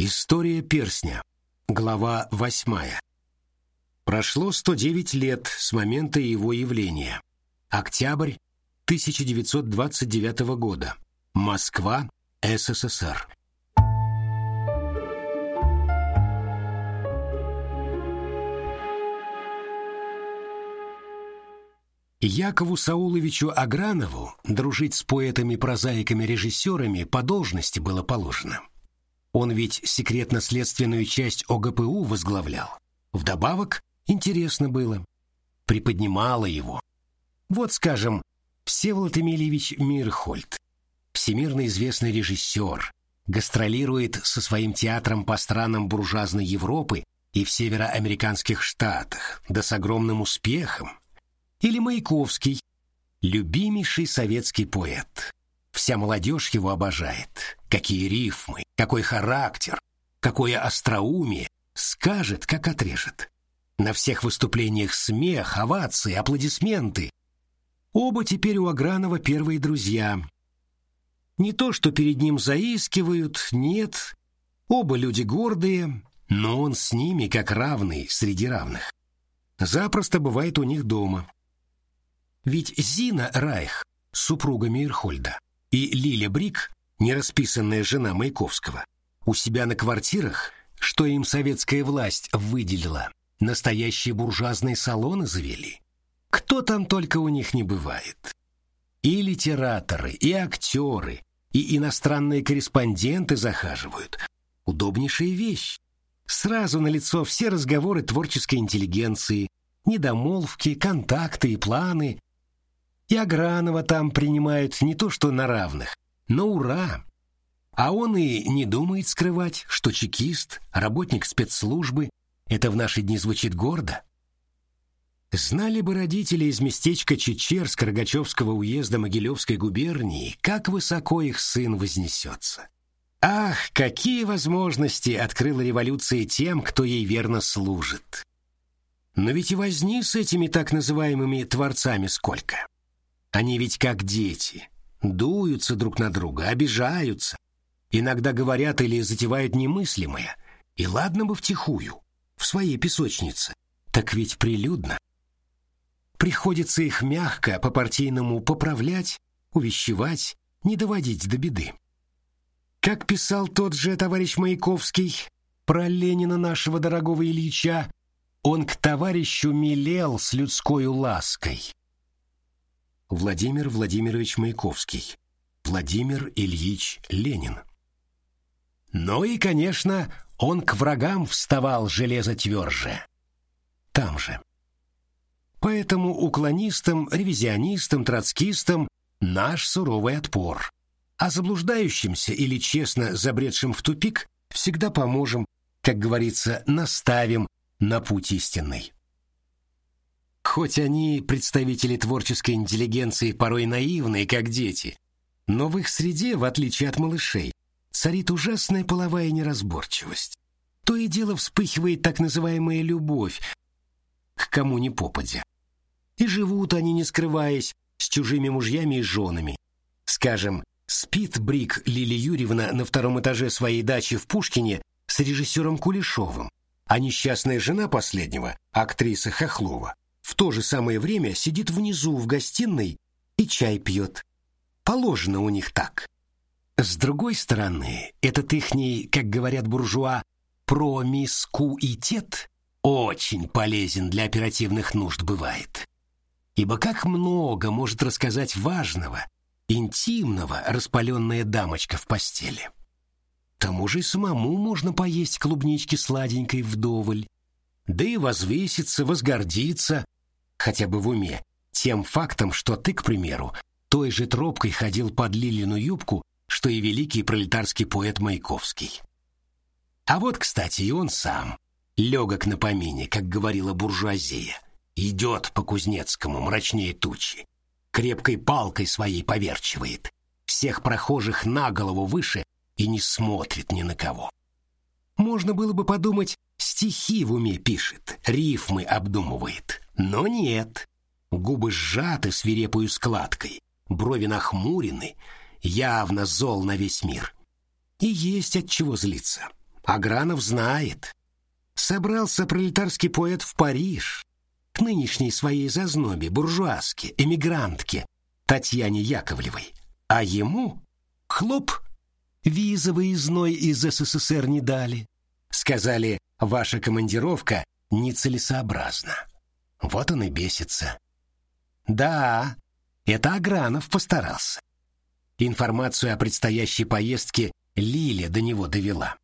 История перстня. Глава восьмая. Прошло 109 лет с момента его явления. Октябрь 1929 года. Москва, СССР. Якову Сауловичу Агранову дружить с поэтами-прозаиками-режиссерами по должности было положено. Он ведь секретно-следственную часть ОГПУ возглавлял. Вдобавок, интересно было. Приподнимало его. Вот, скажем, Всеволод Эмильевич Мирхольд, всемирно известный режиссер, гастролирует со своим театром по странам буржуазной Европы и в североамериканских штатах, да с огромным успехом. Или Маяковский, любимейший советский поэт. Вся молодежь его обожает. Какие рифмы, какой характер, какое остроумие. Скажет, как отрежет. На всех выступлениях смех, овации, аплодисменты. Оба теперь у Агранова первые друзья. Не то, что перед ним заискивают, нет. Оба люди гордые, но он с ними как равный среди равных. Запросто бывает у них дома. Ведь Зина Райх, супруга Мейерхольда, и Лиля Брик, нерасписанная жена Маяковского, у себя на квартирах, что им советская власть выделила, настоящие буржуазные салоны завели. Кто там только у них не бывает. И литераторы, и актеры, и иностранные корреспонденты захаживают. Удобнейшая вещь. Сразу на лицо все разговоры творческой интеллигенции, недомолвки, контакты и планы, и Агранова там принимают не то что на равных, но ура. А он и не думает скрывать, что чекист, работник спецслужбы, это в наши дни звучит гордо. Знали бы родители из местечка Чечерск Рогачевского уезда Могилевской губернии, как высоко их сын вознесется. Ах, какие возможности открыла революция тем, кто ей верно служит. Но ведь и возни с этими так называемыми творцами сколько. Они ведь как дети, дуются друг на друга, обижаются, иногда говорят или затевают немыслимое, и ладно бы втихую, в своей песочнице, так ведь прилюдно. Приходится их мягко, по-партийному поправлять, увещевать, не доводить до беды. Как писал тот же товарищ Маяковский про Ленина нашего дорогого Ильича, он к товарищу милел с людской лаской. Владимир Владимирович Маяковский, Владимир Ильич Ленин. Ну и, конечно, он к врагам вставал железо тверже. Там же. Поэтому уклонистам, ревизионистам, троцкистам наш суровый отпор. А заблуждающимся или честно забредшим в тупик всегда поможем, как говорится, наставим на путь истинный. Хоть они, представители творческой интеллигенции, порой наивные, как дети, но в их среде, в отличие от малышей, царит ужасная половая неразборчивость. То и дело вспыхивает так называемая любовь к кому ни попадя. И живут они, не скрываясь, с чужими мужьями и женами. Скажем, спит Брик Лили Юрьевна на втором этаже своей дачи в Пушкине с режиссером Кулешовым, а несчастная жена последнего, актриса Хохлова, в то же самое время сидит внизу в гостиной и чай пьет. Положено у них так. С другой стороны, этот ихний, как говорят буржуа, промискуитет очень полезен для оперативных нужд бывает. Ибо как много может рассказать важного, интимного распаленная дамочка в постели. К тому же и самому можно поесть клубнички сладенькой вдоволь, да и возвеситься, возгордиться, хотя бы в уме, тем фактом, что ты, к примеру, той же тропкой ходил под Лилину юбку, что и великий пролетарский поэт Маяковский. А вот, кстати, и он сам, легок на помине, как говорила буржуазия, идет по Кузнецкому мрачнее тучи, крепкой палкой своей поверчивает, всех прохожих на голову выше и не смотрит ни на кого. Можно было бы подумать, стихи в уме пишет, рифмы обдумывает. Но нет. Губы сжаты свирепою складкой, брови нахмурены, явно зол на весь мир. И есть от чего злиться. Агранов знает. Собрался пролетарский поэт в Париж, к нынешней своей зазнобе, буржуазке, эмигрантке Татьяне Яковлевой. А ему, хлоп, виза выездной из СССР не дали. Сказали, ваша командировка нецелесообразна. Вот он и бесится. Да, это Агранов постарался. Информацию о предстоящей поездке Лиля до него довела.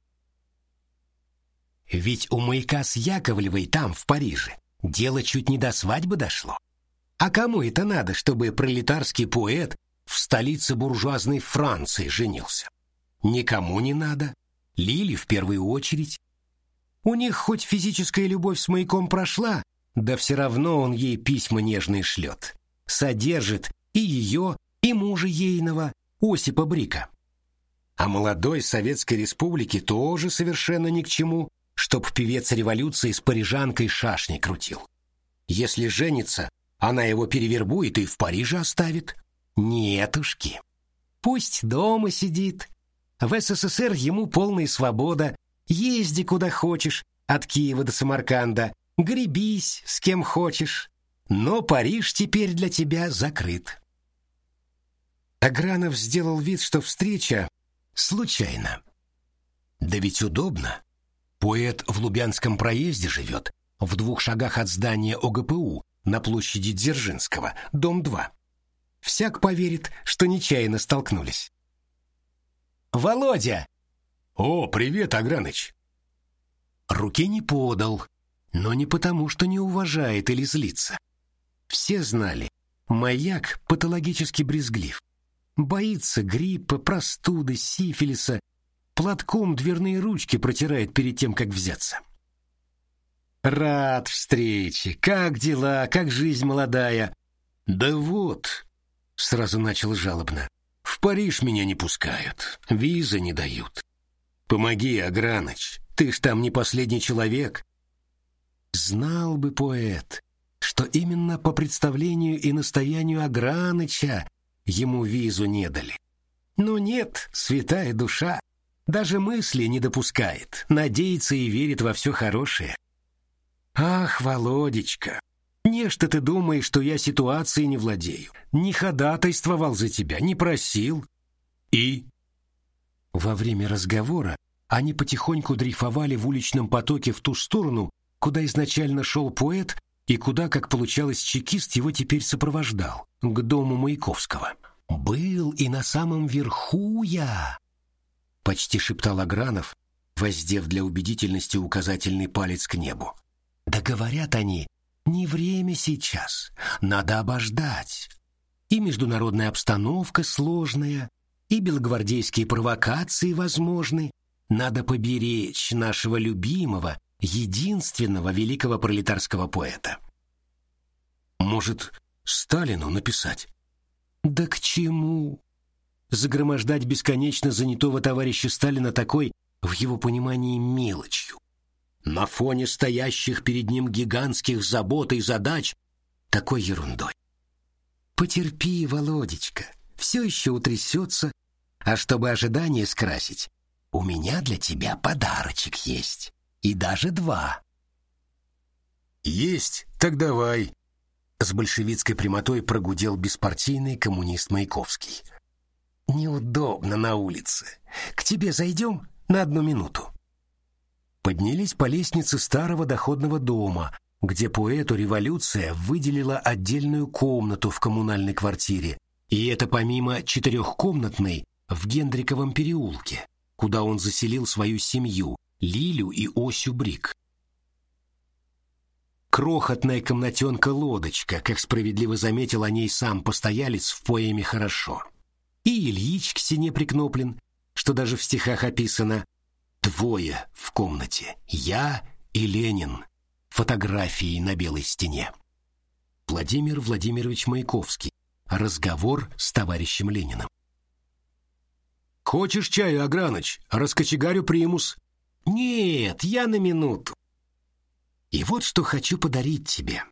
Ведь у маяка с Яковлевой там, в Париже, дело чуть не до свадьбы дошло. А кому это надо, чтобы пролетарский поэт в столице буржуазной Франции женился? Никому не надо. Лили в первую очередь. У них хоть физическая любовь с маяком прошла, да все равно он ей письма нежные шлет. Содержит и ее, и мужа ейного, Осипа Брика. А молодой Советской Республике тоже совершенно ни к чему, чтоб певец революции с парижанкой шашни крутил. Если женится, она его перевербует и в Париже оставит. Нетушки. Пусть дома сидит. В СССР ему полная свобода. Езди куда хочешь, от Киева до Самарканда. Гребись с кем хочешь. Но Париж теперь для тебя закрыт. Агранов сделал вид, что встреча случайна. Да ведь удобно. Поэт в Лубянском проезде живет, в двух шагах от здания ОГПУ, на площади Дзержинского, дом 2. Всяк поверит, что нечаянно столкнулись. «Володя!» «О, привет, Аграныч!» Руки не подал, но не потому, что не уважает или злится. Все знали, маяк патологически брезглив. Боится гриппа, простуды, сифилиса платком дверные ручки протирает перед тем, как взяться. Рад встрече. Как дела? Как жизнь молодая? Да вот, сразу начал жалобно. В Париж меня не пускают, визы не дают. Помоги, Аграныч, ты ж там не последний человек. Знал бы поэт, что именно по представлению и настоянию Аграныча ему визу не дали. Но нет, святая душа, даже мысли не допускает, надеется и верит во все хорошее. Ах, Володечка, не что ты думаешь, что я ситуацией не владею, не ходатайствовал за тебя, не просил. И во время разговора они потихоньку дрейфовали в уличном потоке в ту сторону, куда изначально шел поэт и куда, как получалось, чекист его теперь сопровождал, к дому Маяковского. «Был и на самом верху я!» почти шептал Агранов, воздев для убедительности указательный палец к небу. Да говорят они, не время сейчас, надо обождать. И международная обстановка сложная, и белогвардейские провокации возможны. Надо поберечь нашего любимого, единственного великого пролетарского поэта. Может, Сталину написать? Да к чему? загромождать бесконечно занятого товарища Сталина такой, в его понимании, мелочью. На фоне стоящих перед ним гигантских забот и задач такой ерундой. Потерпи, Володечка, все еще утрясется, а чтобы ожидание скрасить, у меня для тебя подарочек есть, и даже два. Есть, так давай. С большевистской прямотой прогудел беспартийный коммунист Маяковский. Неудобно на улице. К тебе зайдем на одну минуту. Поднялись по лестнице старого доходного дома, где поэту революция выделила отдельную комнату в коммунальной квартире, и это помимо четырехкомнатной в Гендриковом переулке, куда он заселил свою семью, Лилю и Осю Брик. Крохотная комнатенка-лодочка, как справедливо заметил о ней сам постоялец в поэме «Хорошо» и Ильич к стене прикноплен, что даже в стихах описано. Двое в комнате, я и Ленин, фотографии на белой стене. Владимир Владимирович Маяковский. Разговор с товарищем Лениным. Хочешь чаю, Аграныч? Раскочегарю примус. Нет, я на минуту. И вот что хочу подарить тебе.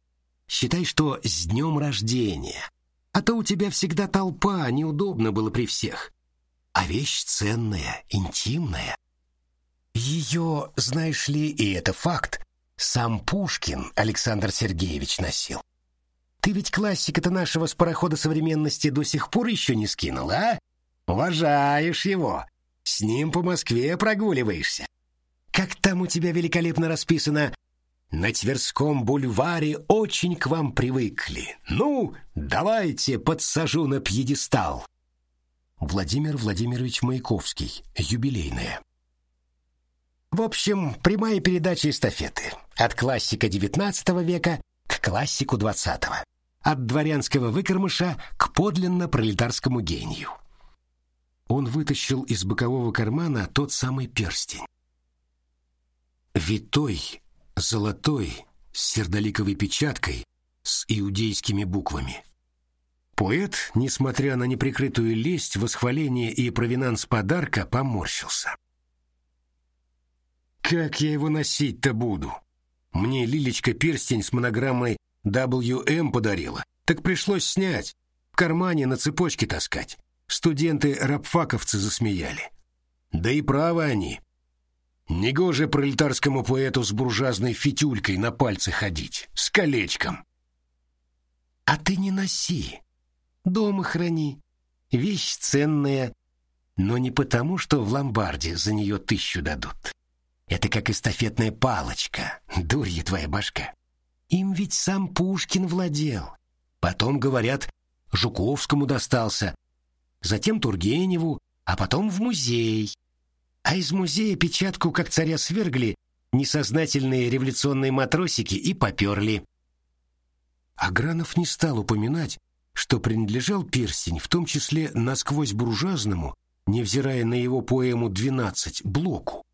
Считай, что с днем рождения. А то у тебя всегда толпа, неудобно было при всех. А вещь ценная, интимная. Ее, знаешь ли, и это факт, сам Пушкин Александр Сергеевич носил. Ты ведь классика-то нашего с парохода современности до сих пор еще не скинул, а? Уважаешь его. С ним по Москве прогуливаешься. Как там у тебя великолепно расписано на Тверском бульваре очень к вам привыкли. Ну, давайте подсажу на пьедестал. Владимир Владимирович Маяковский. Юбилейная. В общем, прямая передача эстафеты. От классика XIX века к классику XX. От дворянского выкормыша к подлинно пролетарскому гению. Он вытащил из бокового кармана тот самый перстень. Витой, золотой, с сердоликовой печаткой, с иудейскими буквами. Поэт, несмотря на неприкрытую лесть, восхваление и провинанс подарка, поморщился. Как я его носить-то буду? Мне Лилечка перстень с монограммой WM подарила, так пришлось снять, в кармане на цепочке таскать. Студенты-рабфаковцы засмеяли. Да и правы они. Негоже пролетарскому поэту с буржуазной фитюлькой на пальце ходить, с колечком. А ты не носи, дома храни. Вещь ценная, но не потому, что в ломбарде за нее тысячу дадут. Это как эстафетная палочка, дурья твоя башка. Им ведь сам Пушкин владел. Потом, говорят, Жуковскому достался, затем Тургеневу, а потом в музей. А из музея печатку, как царя свергли, несознательные революционные матросики и поперли. Агранов не стал упоминать, что принадлежал перстень, в том числе насквозь буржуазному, невзирая на его поэму «12», блоку.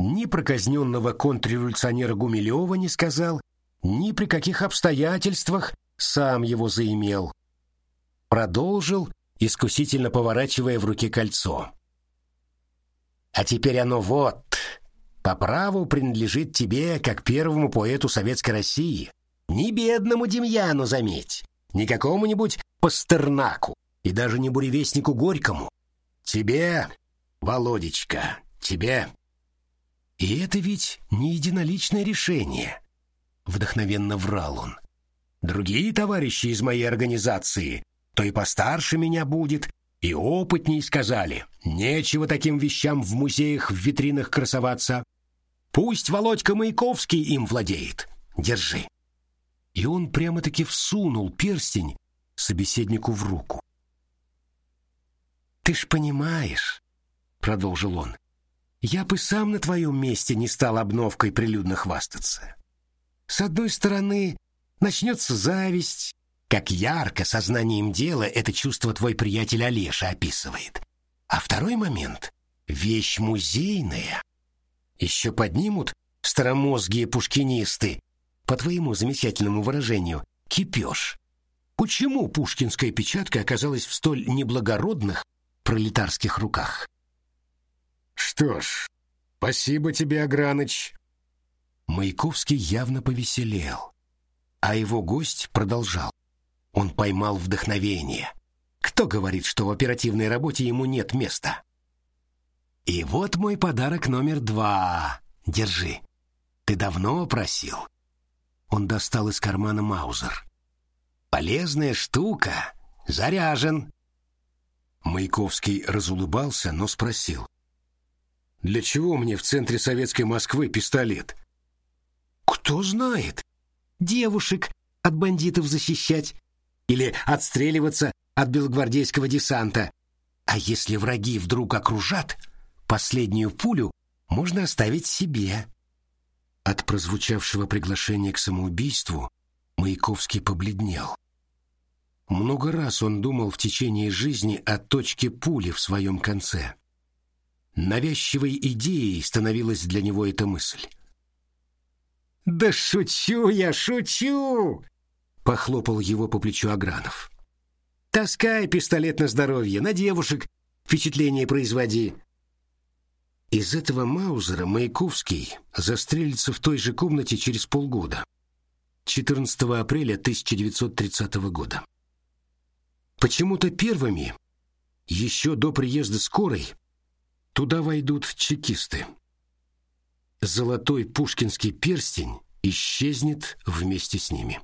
Ни про казненного контрреволюционера Гумилева не сказал, ни при каких обстоятельствах сам его заимел. Продолжил, искусительно поворачивая в руке кольцо. А теперь оно вот, по праву принадлежит тебе, как первому поэту Советской России. Не бедному Демьяну, заметь, не какому-нибудь Пастернаку и даже не буревестнику Горькому. Тебе, Володечка, тебе. И это ведь не единоличное решение, вдохновенно врал он. Другие товарищи из моей организации, то и постарше меня будет, и опытней сказали, нечего таким вещам в музеях в витринах красоваться. Пусть Володька Маяковский им владеет. Держи. И он прямо-таки всунул перстень собеседнику в руку. Ты ж понимаешь, продолжил он. Я бы сам на твоем месте не стал обновкой прилюдно хвастаться. С одной стороны, начнется зависть, как ярко сознанием дела это чувство твой приятель Олеша описывает. А второй момент — вещь музейная. Еще поднимут старомозгие пушкинисты, по твоему замечательному выражению, кипеж. Почему пушкинская печатка оказалась в столь неблагородных пролетарских руках? Что ж, спасибо тебе, Аграныч. Маяковский явно повеселел, а его гость продолжал. Он поймал вдохновение. Кто говорит, что в оперативной работе ему нет места? И вот мой подарок номер два. Держи. Ты давно просил. Он достал из кармана маузер. Полезная штука. Заряжен. Маяковский разулыбался, но спросил: "Для чего мне в центре советской Москвы пистолет?" "Кто знает? Девушек от бандитов защищать или отстреливаться от белогвардейского десанта. А если враги вдруг окружат, последнюю пулю можно оставить себе. От прозвучавшего приглашения к самоубийству Маяковский побледнел. Много раз он думал в течение жизни о точке пули в своем конце. Навязчивой идеей становилась для него эта мысль. «Да шучу я, шучу!» Похлопал его по плечу Агранов. Таскай пистолет на здоровье, на девушек впечатление производи. Из этого Маузера Маяковский застрелится в той же комнате через полгода. 14 апреля 1930 года. Почему-то первыми, еще до приезда скорой, туда войдут чекисты. золотой пушкинский перстень исчезнет вместе с ними.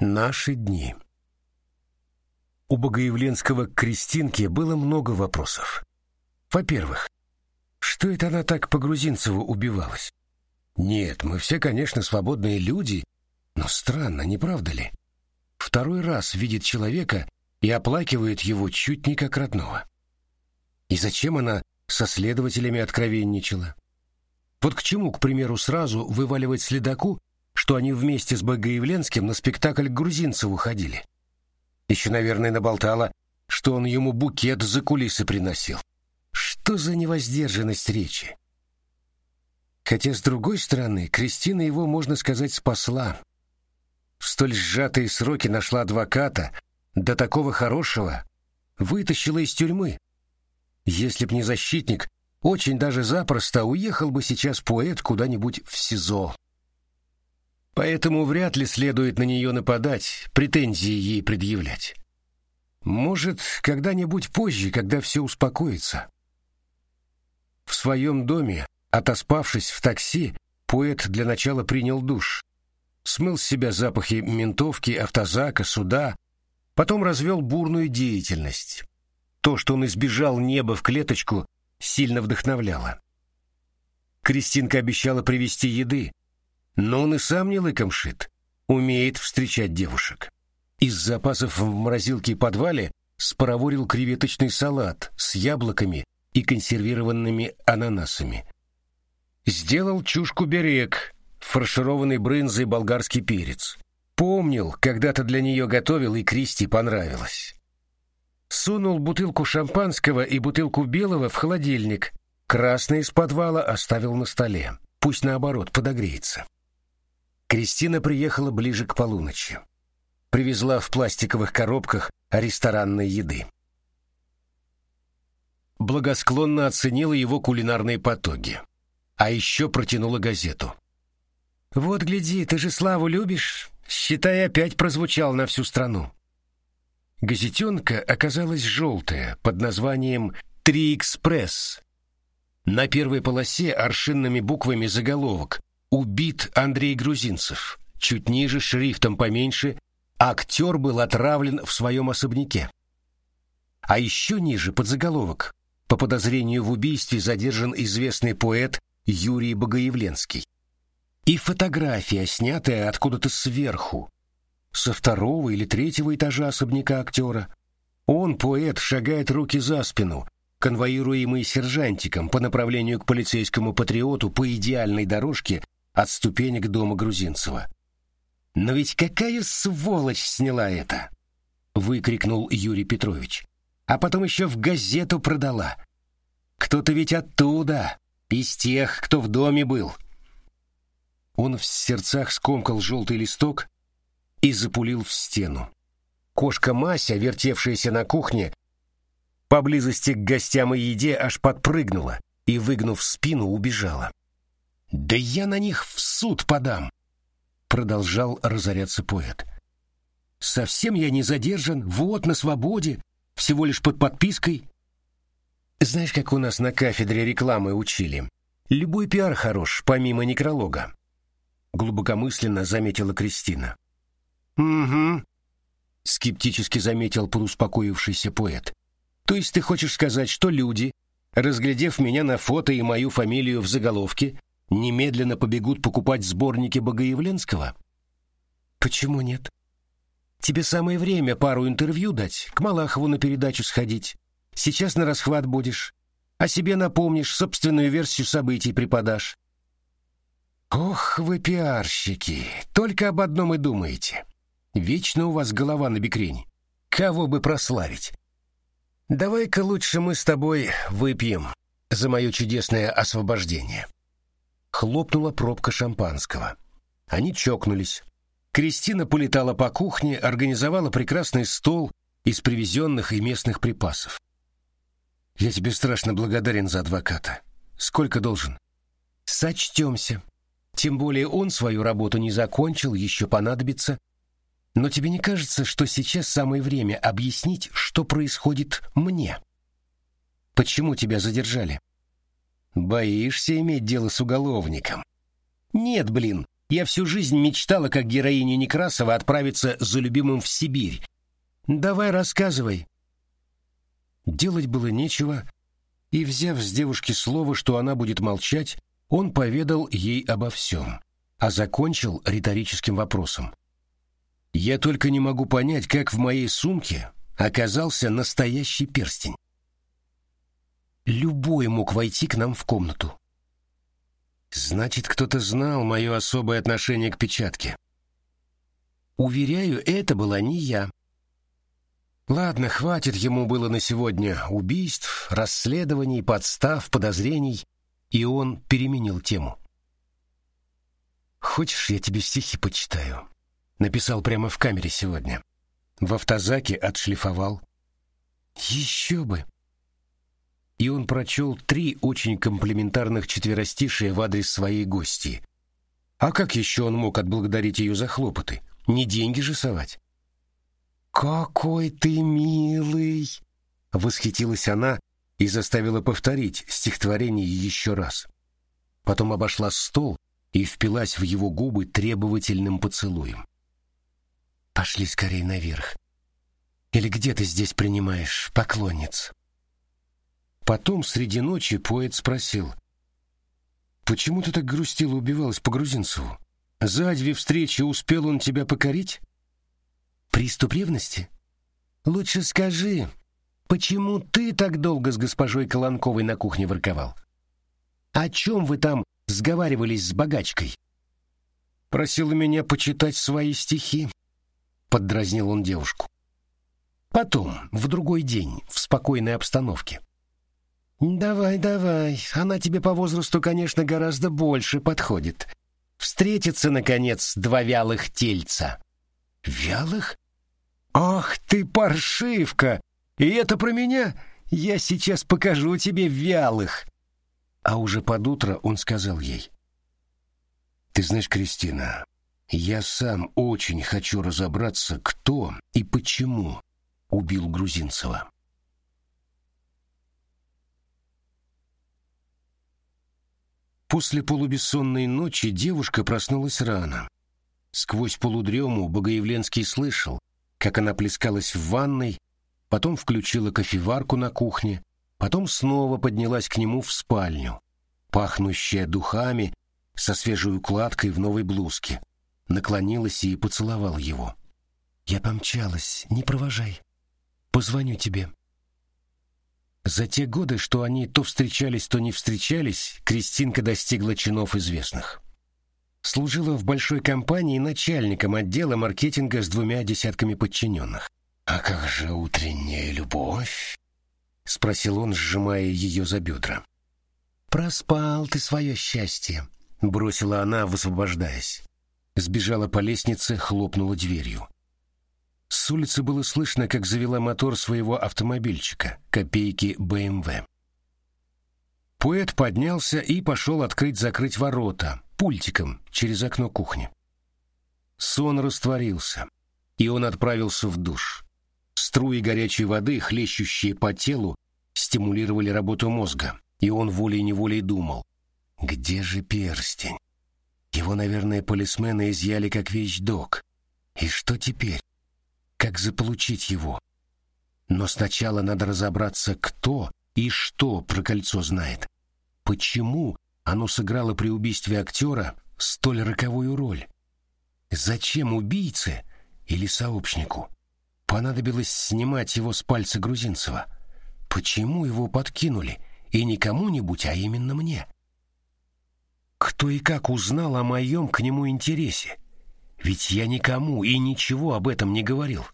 Наши дни. У Богоявленского к Кристинке было много вопросов. Во-первых, что это она так по Грузинцеву убивалась? Нет, мы все, конечно, свободные люди, но странно, не правда ли? Второй раз видит человека и оплакивает его чуть не как родного. И зачем она со следователями откровенничала? Вот к чему, к примеру, сразу вываливать следаку, что они вместе с Богоявленским на спектакль к Грузинцеву ходили. Еще, наверное, наболтала, что он ему букет за кулисы приносил. Что за невоздержанность речи? Хотя, с другой стороны, Кристина его, можно сказать, спасла. В столь сжатые сроки нашла адвоката, до такого хорошего, вытащила из тюрьмы. Если б не защитник, очень даже запросто уехал бы сейчас поэт куда-нибудь в СИЗО. Поэтому вряд ли следует на нее нападать, претензии ей предъявлять. Может, когда-нибудь позже, когда все успокоится. В своем доме, отоспавшись в такси, поэт для начала принял душ. Смыл с себя запахи ментовки, автозака, суда, потом развел бурную деятельность. То, что он избежал неба в клеточку, сильно вдохновляло. Кристинка обещала привезти еды, но он и сам не лыком шит, умеет встречать девушек. Из запасов в морозилке и подвале спароворил креветочный салат с яблоками и консервированными ананасами. Сделал чушку-берег, фаршированный брынзой болгарский перец. Помнил, когда-то для нее готовил, и Кристи понравилось. Сунул бутылку шампанского и бутылку белого в холодильник. Красный из подвала оставил на столе. Пусть наоборот подогреется. Кристина приехала ближе к полуночи. Привезла в пластиковых коробках ресторанной еды. Благосклонно оценила его кулинарные потоки. А еще протянула газету. «Вот, гляди, ты же Славу любишь? Считай, опять прозвучал на всю страну». Газетенка оказалась желтая, под названием «Три экспресс». На первой полосе аршинными буквами заголовок Убит Андрей Грузинцев. Чуть ниже, шрифтом поменьше, актер был отравлен в своем особняке. А еще ниже, под заголовок, по подозрению в убийстве задержан известный поэт Юрий Богоявленский. И фотография, снятая откуда-то сверху, со второго или третьего этажа особняка актера. Он, поэт, шагает руки за спину, конвоируемый сержантиком по направлению к полицейскому патриоту по идеальной дорожке от ступенек дома Грузинцева. «Но ведь какая сволочь сняла это!» — выкрикнул Юрий Петрович. «А потом еще в газету продала. Кто-то ведь оттуда, из тех, кто в доме был». Он в сердцах скомкал желтый листок и запулил в стену. Кошка Мася, вертевшаяся на кухне, поблизости к гостям и еде, аж подпрыгнула и, выгнув спину, убежала. «Да я на них в суд подам!» Продолжал разоряться поэт. «Совсем я не задержан, вот, на свободе, всего лишь под подпиской». Знаешь, как у нас на кафедре рекламы учили? Любой пиар хорош, помимо некролога. Глубокомысленно заметила Кристина. «Угу», — скептически заметил поуспокоившийся поэт. «То есть ты хочешь сказать, что люди, разглядев меня на фото и мою фамилию в заголовке, немедленно побегут покупать сборники Богоявленского? Почему нет? Тебе самое время пару интервью дать, к Малахову на передачу сходить. Сейчас на расхват будешь. О себе напомнишь, собственную версию событий преподашь. Ох, вы пиарщики, только об одном и думаете. Вечно у вас голова на бекрень. Кого бы прославить? Давай-ка лучше мы с тобой выпьем за мое чудесное освобождение хлопнула пробка шампанского. Они чокнулись. Кристина полетала по кухне, организовала прекрасный стол из привезенных и местных припасов. «Я тебе страшно благодарен за адвоката. Сколько должен?» «Сочтемся. Тем более он свою работу не закончил, еще понадобится». Но тебе не кажется, что сейчас самое время объяснить, что происходит мне? Почему тебя задержали? Боишься иметь дело с уголовником? Нет, блин, я всю жизнь мечтала, как героиня Некрасова, отправиться за любимым в Сибирь. Давай рассказывай. Делать было нечего, и, взяв с девушки слово, что она будет молчать, он поведал ей обо всем, а закончил риторическим вопросом. «Я только не могу понять, как в моей сумке оказался настоящий перстень. Любой мог войти к нам в комнату. Значит, кто-то знал мое особое отношение к печатке. Уверяю, это была не я. Ладно, хватит ему было на сегодня убийств, расследований, подстав, подозрений, и он переменил тему. «Хочешь, я тебе стихи почитаю?» Написал прямо в камере сегодня. В автозаке отшлифовал. «Еще бы!» И он прочел три очень комплиментарных четверостишия в адрес своей гости. А как еще он мог отблагодарить ее за хлопоты? Не деньги же совать. «Какой ты милый!» — восхитилась она и заставила повторить стихотворение еще раз. Потом обошла стол и впилась в его губы требовательным поцелуем. «Пошли скорее наверх. Или где ты здесь принимаешь поклонниц?» Потом среди ночи поэт спросил, «Почему ты так грустила убивалась по Грузинцеву? За две встречи успел он тебя покорить?» Приступ ревности? Лучше скажи, почему ты так долго с госпожой Колонковой на кухне ворковал? О чем вы там сговаривались с богачкой? Просила меня почитать свои стихи, поддразнил он девушку. Потом, в другой день, в спокойной обстановке. Давай, давай, она тебе по возрасту, конечно, гораздо больше подходит. Встретятся наконец два вялых тельца. Вялых? «Ах ты, паршивка! И это про меня? Я сейчас покажу тебе вялых!» А уже под утро он сказал ей. «Ты знаешь, Кристина, я сам очень хочу разобраться, кто и почему убил Грузинцева». После полубессонной ночи девушка проснулась рано. Сквозь полудрему Богоявленский слышал, как она плескалась в ванной, потом включила кофеварку на кухне, потом снова поднялась к нему в спальню, пахнущая духами, со свежей укладкой в новой блузке, наклонилась и поцеловала его. «Я помчалась, не провожай. Позвоню тебе». За те годы, что они то встречались, то не встречались, Кристинка достигла чинов известных служила в большой компании начальником отдела маркетинга с двумя десятками подчиненных. «А как же утренняя любовь?» — спросил он, сжимая ее за бедра. «Проспал ты свое счастье», — бросила она, высвобождаясь. Сбежала по лестнице, хлопнула дверью. С улицы было слышно, как завела мотор своего автомобильчика, копейки БМВ. Поэт поднялся и пошел открыть-закрыть ворота, пультиком через окно кухни. Сон растворился, и он отправился в душ. Струи горячей воды, хлещущие по телу, стимулировали работу мозга, и он волей-неволей думал, где же перстень? Его, наверное, полисмены изъяли как вещдок. И что теперь? Как заполучить его? Но сначала надо разобраться, кто и что про кольцо знает. Почему оно сыграло при убийстве актера столь роковую роль. Зачем убийце или сообщнику понадобилось снимать его с пальца Грузинцева? Почему его подкинули, и не кому-нибудь, а именно мне? Кто и как узнал о моем к нему интересе? Ведь я никому и ничего об этом не говорил.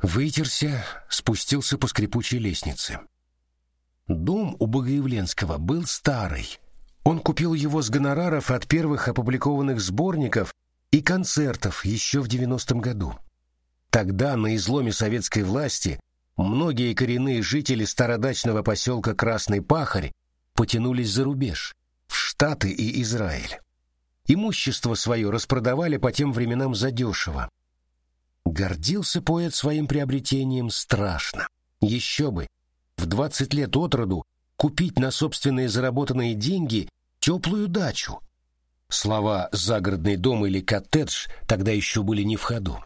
Вытерся, спустился по скрипучей лестнице. Дом у Богоявленского был старый. Он купил его с гонораров от первых опубликованных сборников и концертов еще в 90-м году. Тогда на изломе советской власти многие коренные жители стародачного поселка Красный Пахарь потянулись за рубеж, в Штаты и Израиль. имущество свое распродавали по тем временам задешево. Гордился поэт своим приобретением страшно. Еще бы, в двадцать лет от роду купить на собственные заработанные деньги теплую дачу. Слова «загородный дом» или «коттедж» тогда еще были не в ходу.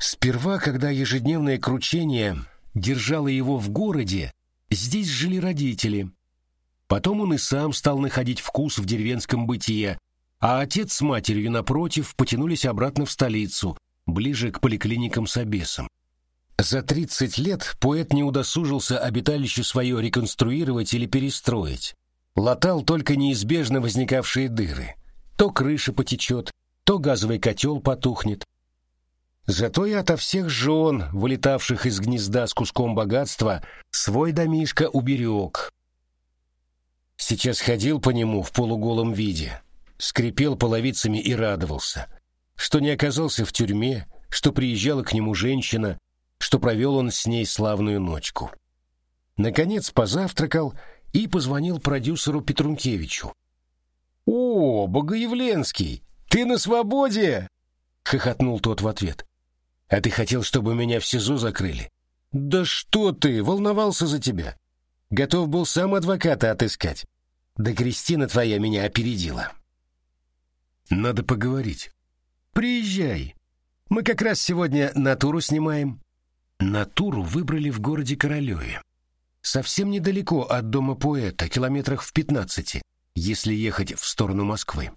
Сперва, когда ежедневное кручение держало его в городе, здесь жили родители. Потом он и сам стал находить вкус в деревенском бытие, а отец с матерью, напротив, потянулись обратно в столицу, ближе к поликлиникам с обесом. За 30 лет поэт не удосужился обиталище свое реконструировать или перестроить. Латал только неизбежно возникавшие дыры. То крыша потечет, то газовый котел потухнет. Зато и ото всех жен, вылетавших из гнезда с куском богатства, свой домишко уберег. Сейчас ходил по нему в полуголом виде, скрипел половицами и радовался, что не оказался в тюрьме, что приезжала к нему женщина, что провел он с ней славную ночку. Наконец позавтракал и позвонил продюсеру Петрункевичу. «О, Богоявленский, ты на свободе!» — хохотнул тот в ответ. «А ты хотел, чтобы меня в СИЗО закрыли?» «Да что ты, волновался за тебя. Готов был сам адвоката отыскать. Да Кристина твоя меня опередила». «Надо поговорить». «Приезжай. Мы как раз сегодня натуру снимаем». Натуру выбрали в городе Королеве. Совсем недалеко от дома поэта, километрах в пятнадцати, если ехать в сторону Москвы.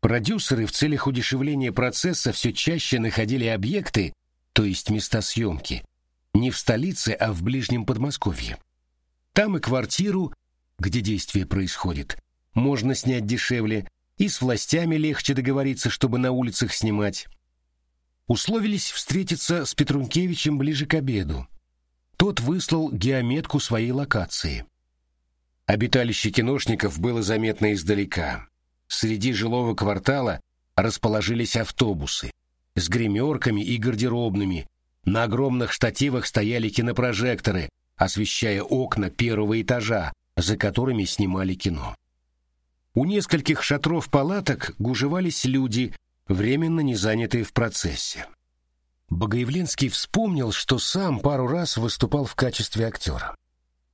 Продюсеры в целях удешевления процесса все чаще находили объекты, то есть места съемки, не в столице, а в ближнем Подмосковье. Там и квартиру, где действие происходит, можно снять дешевле, и с властями легче договориться, чтобы на улицах снимать условились встретиться с Петрункевичем ближе к обеду. Тот выслал геометку своей локации. Обиталище киношников было заметно издалека. Среди жилого квартала расположились автобусы с гримерками и гардеробными. На огромных штативах стояли кинопрожекторы, освещая окна первого этажа, за которыми снимали кино. У нескольких шатров палаток гужевались люди временно не занятые в процессе. Богоявленский вспомнил, что сам пару раз выступал в качестве актера.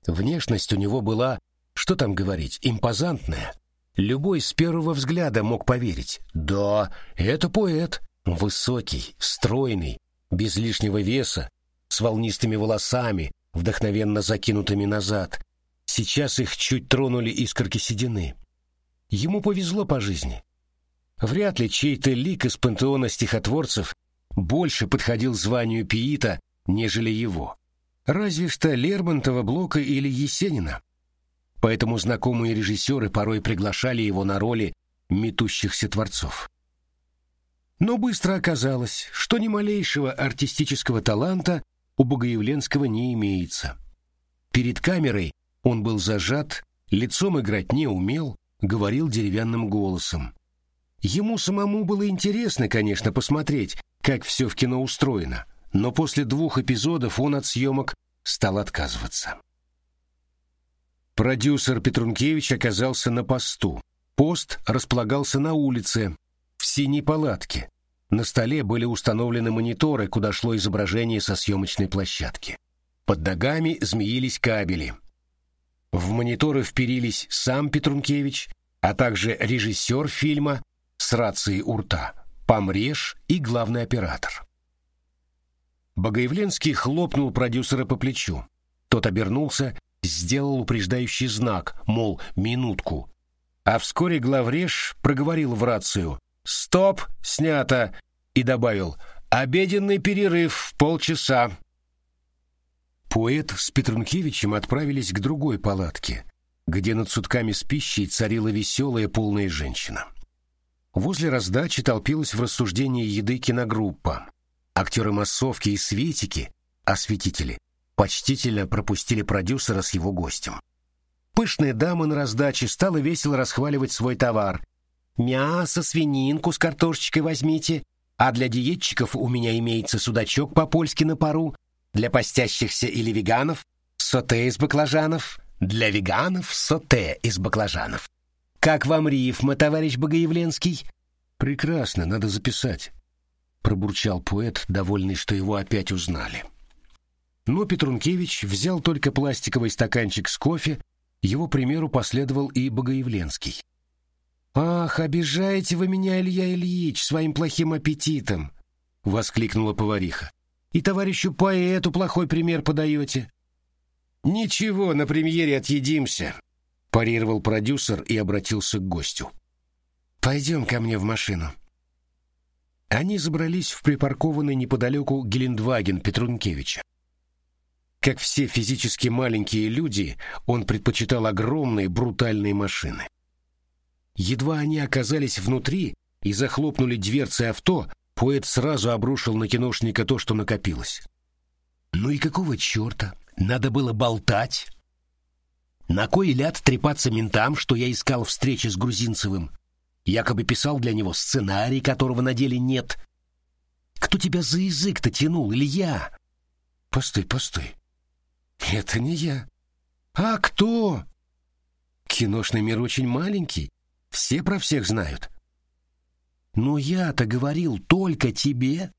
Внешность у него была, что там говорить, импозантная. Любой с первого взгляда мог поверить. Да, это поэт. Высокий, стройный, без лишнего веса, с волнистыми волосами, вдохновенно закинутыми назад. Сейчас их чуть тронули искорки седины. Ему повезло по жизни. Вряд ли чей-то лик из пантеона стихотворцев больше подходил званию пиита, нежели его. Разве что Лермонтова, Блока или Есенина. Поэтому знакомые режиссеры порой приглашали его на роли метущихся творцов. Но быстро оказалось, что ни малейшего артистического таланта у Богоявленского не имеется. Перед камерой он был зажат, лицом играть не умел, говорил деревянным голосом. Ему самому было интересно, конечно, посмотреть, как все в кино устроено, но после двух эпизодов он от съемок стал отказываться. Продюсер Петрункевич оказался на посту. Пост располагался на улице, в синей палатке. На столе были установлены мониторы, куда шло изображение со съемочной площадки. Под ногами змеились кабели. В мониторы вперились сам Петрункевич, а также режиссер фильма с рацией у рта, помреж и главный оператор. Богоявленский хлопнул продюсера по плечу. Тот обернулся, сделал упреждающий знак, мол, минутку. А вскоре главреж проговорил в рацию «Стоп, снято!» И добавил «Обеденный перерыв в полчаса». Поэт с Петрункевичем отправились к другой палатке, где над сутками с пищей царила веселая полная женщина. Возле раздачи толпилась в рассуждении еды киногруппа. Актеры массовки и светики, осветители, почтительно пропустили продюсера с его гостем. Пышная дама на раздаче стала весело расхваливать свой товар. «Мясо, свининку с картошечкой возьмите, а для диетчиков у меня имеется судачок по-польски на пару, для постящихся или веганов — соте из баклажанов, для веганов — соте из баклажанов». Как вам рифма, товарищ Богоявленский? Прекрасно, надо записать, пробурчал поэт, довольный, что его опять узнали. Но Петрункевич взял только пластиковый стаканчик с кофе, его примеру последовал и Богоявленский. «Ах, обижаете вы меня, Илья Ильич, своим плохим аппетитом!» — воскликнула повариха. «И товарищу поэту плохой пример подаете». «Ничего, на премьере отъедимся», — парировал продюсер и обратился к гостю. «Пойдем ко мне в машину». Они забрались в припаркованный неподалеку Гелендваген Петрункевича. Как все физически маленькие люди, он предпочитал огромные брутальные машины. Едва они оказались внутри и захлопнули дверцы авто, поэт сразу обрушил на киношника то, что накопилось. «Ну и какого черта? Надо было болтать?» «На кой ляд трепаться ментам, что я искал встречи с Грузинцевым? Якобы писал для него сценарий, которого на деле нет. Кто тебя за язык-то тянул, Илья?» «Постой, постой. Это не я. А кто? Киношный мир очень маленький. Все про всех знают. Но я-то говорил только тебе.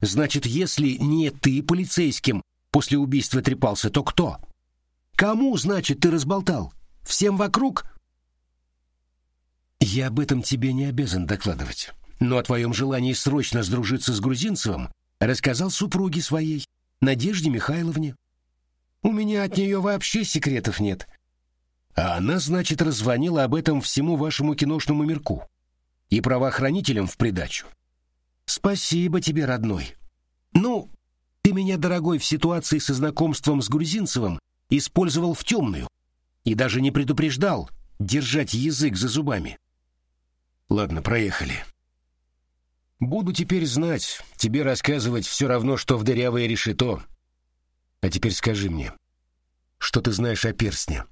Значит, если не ты полицейским после убийства трепался, то кто? Кому, значит, ты разболтал? Всем вокруг? Я об этом тебе не обязан докладывать. Но о твоем желании срочно сдружиться с Грузинцевым рассказал супруге своей, Надежде Михайловне. У меня от нее вообще секретов нет. А она, значит, раззвонила об этом всему вашему киношному мирку. И правоохранителям в придачу. Спасибо тебе, родной. Ну, ты меня, дорогой, в ситуации со знакомством с Грузинцевым использовал в темную. И даже не предупреждал держать язык за зубами. Ладно, проехали. Буду теперь знать, тебе рассказывать все равно, что в дырявое решето. А теперь скажи мне, что ты знаешь о перстне?»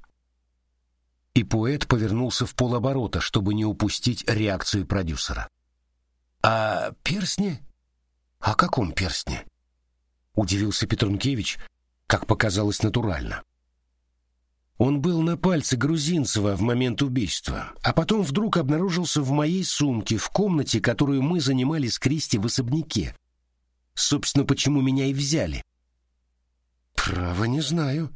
И поэт повернулся в полоборота, чтобы не упустить реакцию продюсера. «А перстне? О каком перстне?» Удивился Петрункевич, как показалось натурально. Он был на пальце Грузинцева в момент убийства, а потом вдруг обнаружился в моей сумке в комнате, которую мы занимали с Кристи в особняке. Собственно, почему меня и взяли. Право не знаю.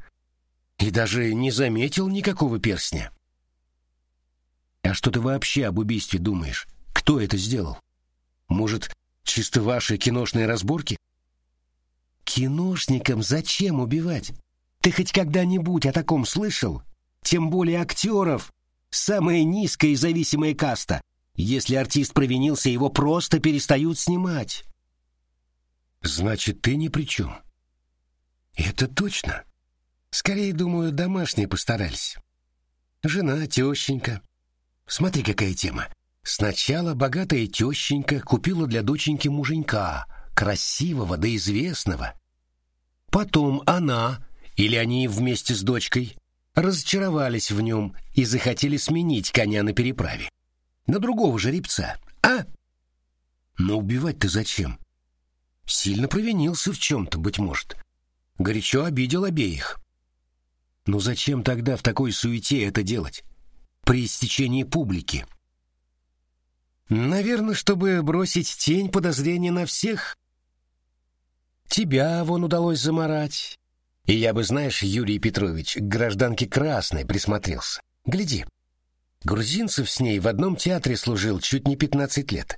И даже не заметил никакого перстня. А что ты вообще об убийстве думаешь? Кто это сделал? Может, чисто ваши киношные разборки? Киношникам зачем убивать? Ты хоть когда-нибудь о таком слышал? Тем более актеров. Самая низкая и зависимая каста. Если артист провинился, его просто перестают снимать. Значит, ты ни при чем. Это точно. Скорее, думаю, домашние постарались. Жена, тещенька. Смотри, какая тема. Сначала богатая тещенька купила для доченьки муженька, красивого да известного. Потом она, или они вместе с дочкой, разочаровались в нем и захотели сменить коня на переправе. На другого жеребца, а? Но убивать-то зачем? Сильно провинился в чем-то, быть может горячо обидел обеих. Но зачем тогда в такой суете это делать? При истечении публики. Наверное, чтобы бросить тень подозрения на всех. Тебя вон удалось заморать. И я бы, знаешь, Юрий Петрович, к гражданке Красной присмотрелся. Гляди. Грузинцев с ней в одном театре служил чуть не пятнадцать лет.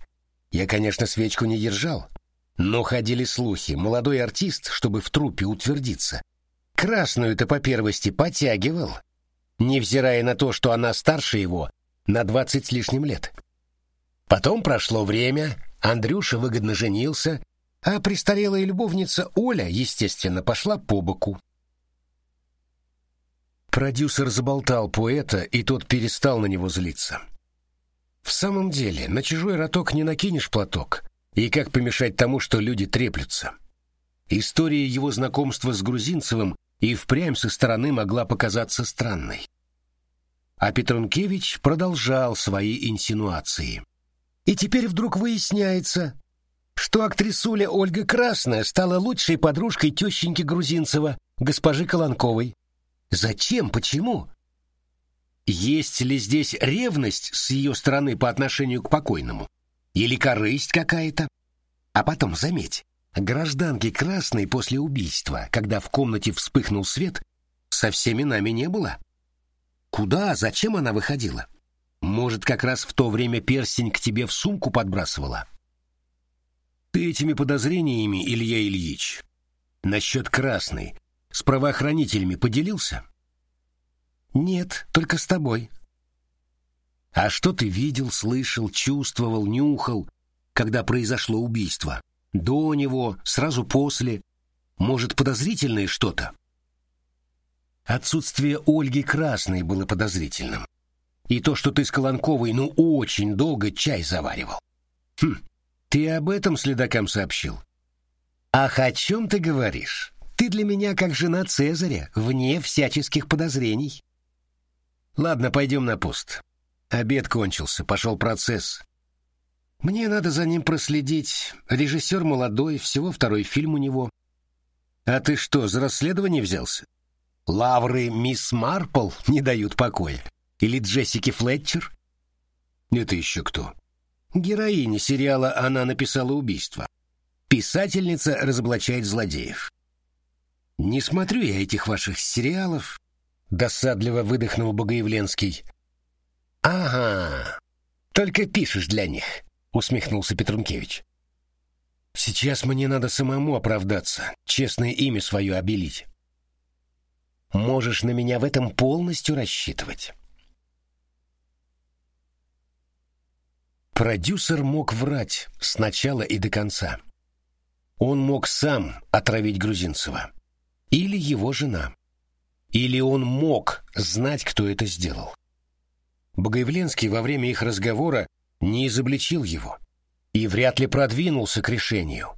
Я, конечно, свечку не держал, но ходили слухи, молодой артист, чтобы в труппе утвердиться, красную-то по первости потягивал, невзирая на то, что она старше его на двадцать с лишним лет. Потом прошло время, Андрюша выгодно женился, а престарелая любовница Оля, естественно, пошла по боку. Продюсер заболтал поэта, и тот перестал на него злиться. В самом деле, на чужой роток не накинешь платок, и как помешать тому, что люди треплются. История его знакомства с Грузинцевым и впрямь со стороны могла показаться странной. А Петрункевич продолжал свои инсинуации. И теперь вдруг выясняется, что актрисуля Ольга Красная стала лучшей подружкой тещеньки Грузинцева, госпожи Колонковой. Зачем? Почему? есть ли здесь ревность с ее стороны по отношению к покойному? Или корысть какая-то? А потом, заметь, гражданки Красной после убийства, когда в комнате вспыхнул свет, со всеми нами не было. Куда, зачем она выходила? Может, как раз в то время перстень к тебе в сумку подбрасывала? Ты этими подозрениями, Илья Ильич, насчет Красной, с правоохранителями поделился? Нет, только с тобой. А что ты видел, слышал, чувствовал, нюхал, когда произошло убийство? До него, сразу после? Может, подозрительное что-то? Отсутствие Ольги Красной было подозрительным. И то, что ты с Колонковой, ну, очень долго чай заваривал. Хм, ты об этом следакам сообщил? Ах, о чем ты говоришь? Ты для меня как жена Цезаря, вне всяческих подозрений. Ладно, пойдем на пост. Обед кончился, пошел процесс. Мне надо за ним проследить. Режиссер молодой, всего второй фильм у него. А ты что, за расследование взялся? Лавры мисс Марпл не дают покоя. Или Джессики Флетчер? Это еще кто? Героиня сериала «Она написала убийство». Писательница разоблачает злодеев. Не смотрю я этих ваших сериалов, Досадливо выдохнул Богоявленский. «Ага, только пишешь для них», — усмехнулся Петрункевич. «Сейчас мне надо самому оправдаться, честное имя свое обелить». «Можешь на меня в этом полностью рассчитывать». Продюсер мог врать с начала и до конца. Он мог сам отравить Грузинцева. Или его жена. Или он мог знать, кто это сделал? Богоявленский во время их разговора не изобличил его и вряд ли продвинулся к решению.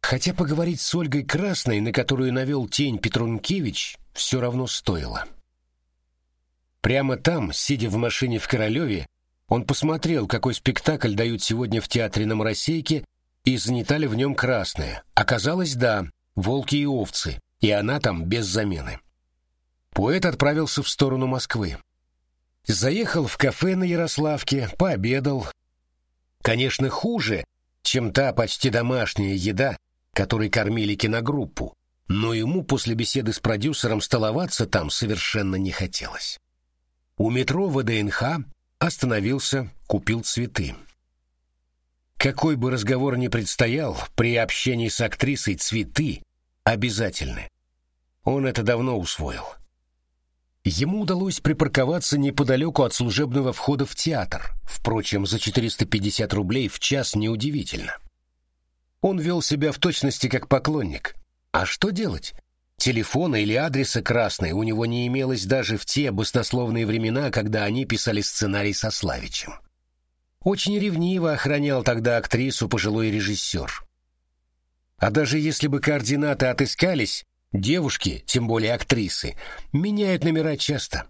Хотя поговорить с Ольгой Красной, на которую навел тень Петрункевич, все равно стоило. Прямо там, сидя в машине в Королеве, он посмотрел, какой спектакль дают сегодня в театре на Моросейке, и занята ли в нем красная. Оказалось, да, волки и овцы, и она там без замены. Поэт отправился в сторону Москвы. Заехал в кафе на Ярославке, пообедал. Конечно, хуже, чем та почти домашняя еда, которой кормили киногруппу, но ему после беседы с продюсером столоваться там совершенно не хотелось. У метро ВДНХ остановился, купил цветы. Какой бы разговор ни предстоял, при общении с актрисой цветы обязательны. Он это давно усвоил. Ему удалось припарковаться неподалеку от служебного входа в театр. Впрочем, за 450 рублей в час неудивительно. Он вел себя в точности как поклонник. А что делать? Телефона или адреса красной у него не имелось даже в те баснословные времена, когда они писали сценарий со Славичем. Очень ревниво охранял тогда актрису пожилой режиссер. А даже если бы координаты отыскались, Девушки, тем более актрисы, меняют номера часто.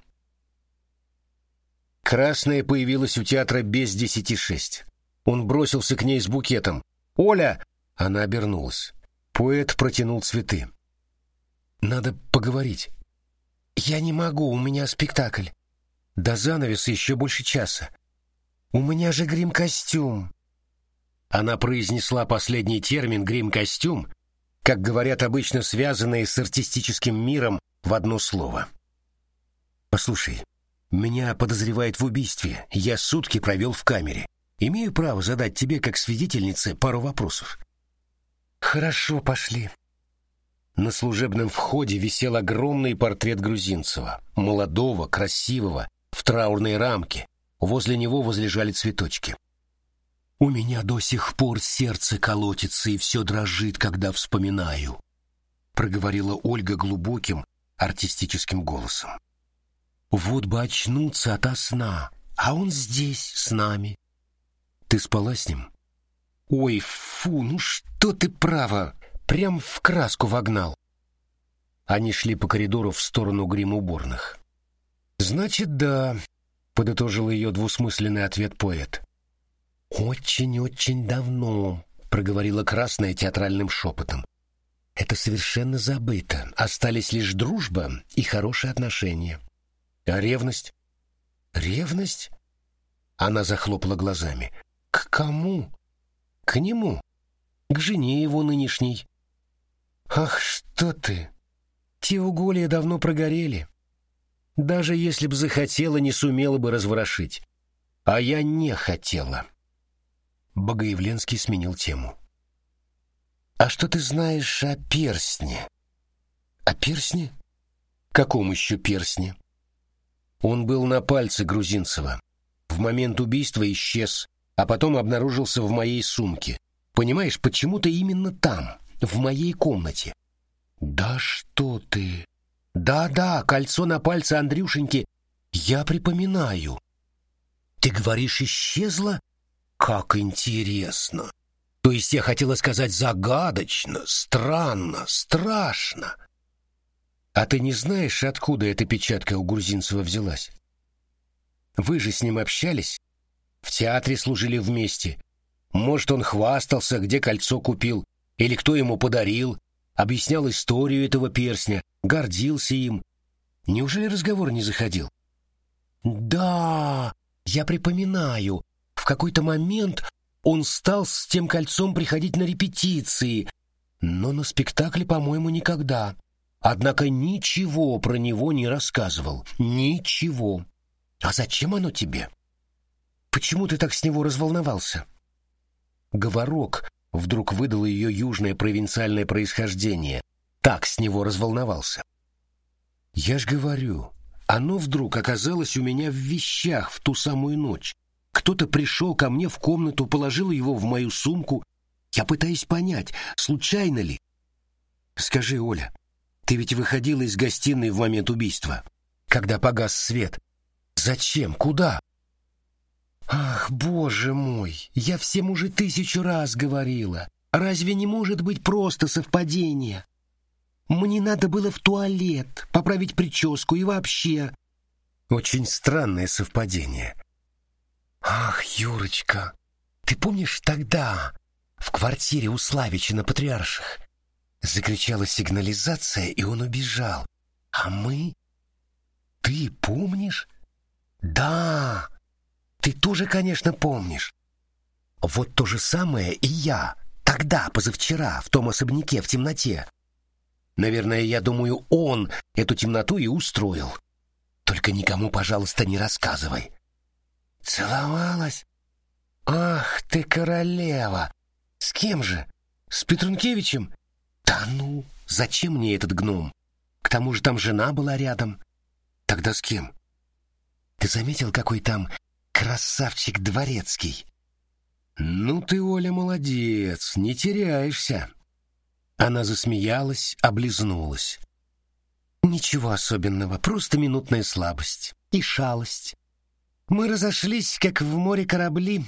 Красная появилась у театра без десяти шесть. Он бросился к ней с букетом. «Оля!» Она обернулась. Поэт протянул цветы. «Надо поговорить». «Я не могу, у меня спектакль». «До занавеса еще больше часа». «У меня же грим-костюм». Она произнесла последний термин «грим-костюм», как говорят обычно связанные с артистическим миром в одно слово. Послушай, меня подозревают в убийстве. Я сутки провел в камере. Имею право задать тебе, как свидетельнице, пару вопросов. Хорошо, пошли. На служебном входе висел огромный портрет Грузинцева, молодого, красивого, в траурной рамке. Возле него возлежали цветочки. У меня до сих пор сердце колотится и все дрожит, когда вспоминаю, проговорила Ольга глубоким артистическим голосом. Вот бы очнуться ото сна, а он здесь с нами. Ты спала с ним? Ой, фу, ну что ты право, прям в краску вогнал. Они шли по коридору в сторону грим-уборных. Значит, да, подытожил ее двусмысленный ответ поэт. «Очень-очень давно», — проговорила Красная театральным шепотом. «Это совершенно забыто. Остались лишь дружба и хорошие отношения». А ревность? Ревность? Она захлопала глазами. К кому? К нему. К жене его нынешней. Ах, что ты! Те уголья давно прогорели. Даже если б захотела, не сумела бы разворошить. А я не хотела. Богоявленский сменил тему. А что ты знаешь о перстне? О перстне? Каком еще перстне? Он был на пальце Грузинцева. В момент убийства исчез, а потом обнаружился в моей сумке. Понимаешь, почему-то именно там, в моей комнате. Да что ты? Да-да, кольцо на пальце Андрюшеньки. Я припоминаю. Ты говоришь, исчезло? Как интересно. То есть я хотела сказать загадочно, странно, страшно. А ты не знаешь, откуда эта печатка у Грузинцева взялась? Вы же с ним общались? В театре служили вместе. Может, он хвастался, где кольцо купил, или кто ему подарил, объяснял историю этого перстня, гордился им. Неужели разговор не заходил? Да, я припоминаю. В какой-то момент он стал с тем кольцом приходить на репетиции, но на спектакле, по-моему, никогда. Однако ничего про него не рассказывал. Ничего. А зачем оно тебе? Почему ты так с него разволновался? Говорок вдруг выдал ее южное провинциальное происхождение. Так с него разволновался. Я ж говорю, оно вдруг оказалось у меня в вещах в ту самую ночь. Кто-то пришел ко мне в комнату, положил его в мою сумку. Я пытаюсь понять, случайно ли. Скажи, Оля, ты ведь выходила из гостиной в момент убийства, когда погас свет. Зачем? Куда? Ах, боже мой, я всем уже тысячу раз говорила. Разве не может быть просто совпадение? Мне надо было в туалет, поправить прическу и вообще. Очень странное совпадение. Ах, Юрочка, ты помнишь тогда в квартире у Славича на Патриарших Закричала сигнализация, и он убежал. А мы? Ты помнишь? Да. Ты тоже, конечно, помнишь. Вот то же самое и я. Тогда, позавчера, в том особняке в темноте. Наверное, я думаю, он эту темноту и устроил. Только никому, пожалуйста, не рассказывай. Целовалась? Ах ты королева! С кем же? С Петрункевичем? Да ну, зачем мне этот гном? К тому же там жена была рядом. Тогда с кем? Ты заметил, какой там красавчик дворецкий? Ну ты, Оля, молодец, не теряешься. Она засмеялась, облизнулась. Ничего особенного, просто минутная слабость и шалость. Мы разошлись, как в море корабли.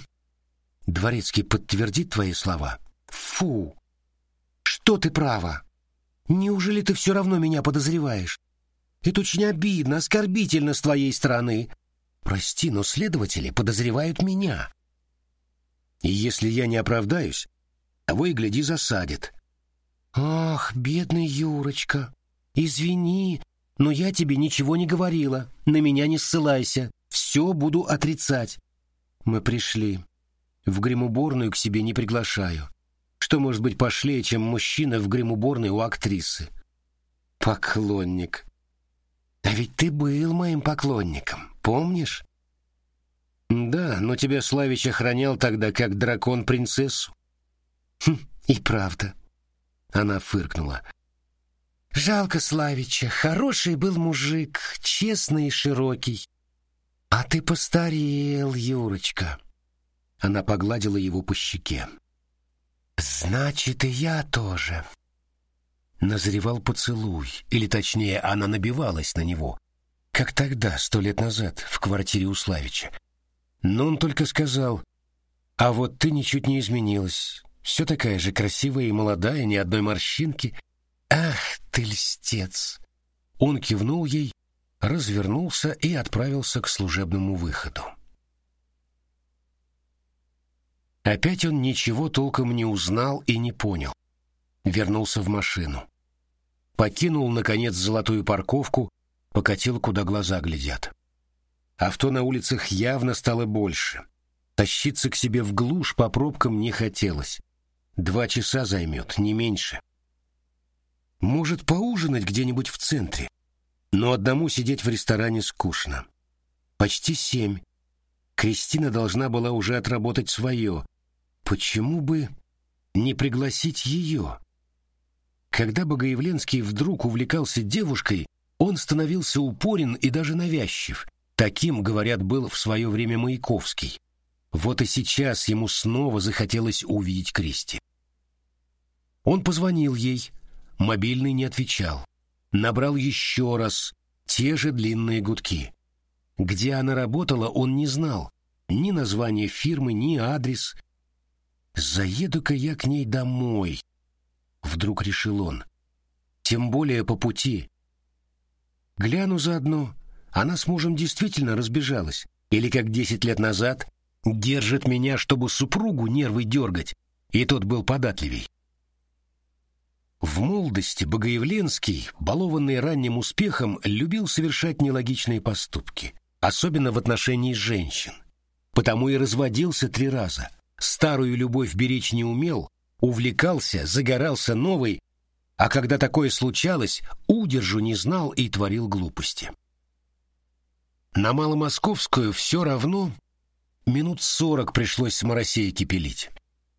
Дворецкий подтвердит твои слова. Фу, что ты права? Неужели ты все равно меня подозреваешь? Это очень обидно, оскорбительно с твоей стороны. Прости, но следователи подозревают меня. И если я не оправдаюсь, того и гляди засадят. Ах, бедный Юрочка, извини, но я тебе ничего не говорила. На меня не ссылайся. Все буду отрицать. Мы пришли. В гримуборную к себе не приглашаю. Что может быть пошлее, чем мужчина в гримуборной у актрисы? Поклонник. А ведь ты был моим поклонником, помнишь? Да, но тебя Славич охранял тогда, как дракон принцессу. Хм, и правда. Она фыркнула. Жалко Славича, хороший был мужик, честный и широкий. А ты постарел, Юрочка. Она погладила его по щеке. Значит, и я тоже. Назревал поцелуй, или точнее, она набивалась на него, как тогда, сто лет назад, в квартире у Славича. Но он только сказал, «А вот ты ничуть не изменилась, все такая же красивая и молодая, ни одной морщинки. Ах, ты льстец!» Он кивнул ей, развернулся и отправился к служебному выходу. Опять он ничего толком не узнал и не понял. Вернулся в машину. Покинул, наконец, золотую парковку, покатил, куда глаза глядят. Авто на улицах явно стало больше. Тащиться к себе в глушь по пробкам не хотелось. Два часа займет, не меньше. Может, поужинать где-нибудь в центре. Но одному сидеть в ресторане скучно. Почти семь. Кристина должна была уже отработать свое. Почему бы не пригласить ее? Когда Богоявленский вдруг увлекался девушкой, он становился упорен и даже навязчив. Таким, говорят, был в свое время Маяковский. Вот и сейчас ему снова захотелось увидеть Кристи. Он позвонил ей. Мобильный не отвечал. Набрал еще раз те же длинные гудки. Где она работала, он не знал. Ни название фирмы, ни адрес. «Заеду-ка я к ней домой», — вдруг решил он. «Тем более по пути. Гляну заодно. Она с мужем действительно разбежалась. Или как десять лет назад держит меня, чтобы супругу нервы дергать, и тот был податливей. В молодости Богоявленский, балованный ранним успехом, любил совершать нелогичные поступки, особенно в отношении женщин. Потому и разводился три раза. Старую любовь беречь не умел, увлекался, загорался новой, а когда такое случалось, удержу не знал и творил глупости. На Маломосковскую все равно минут сорок пришлось с Моросейки пилить.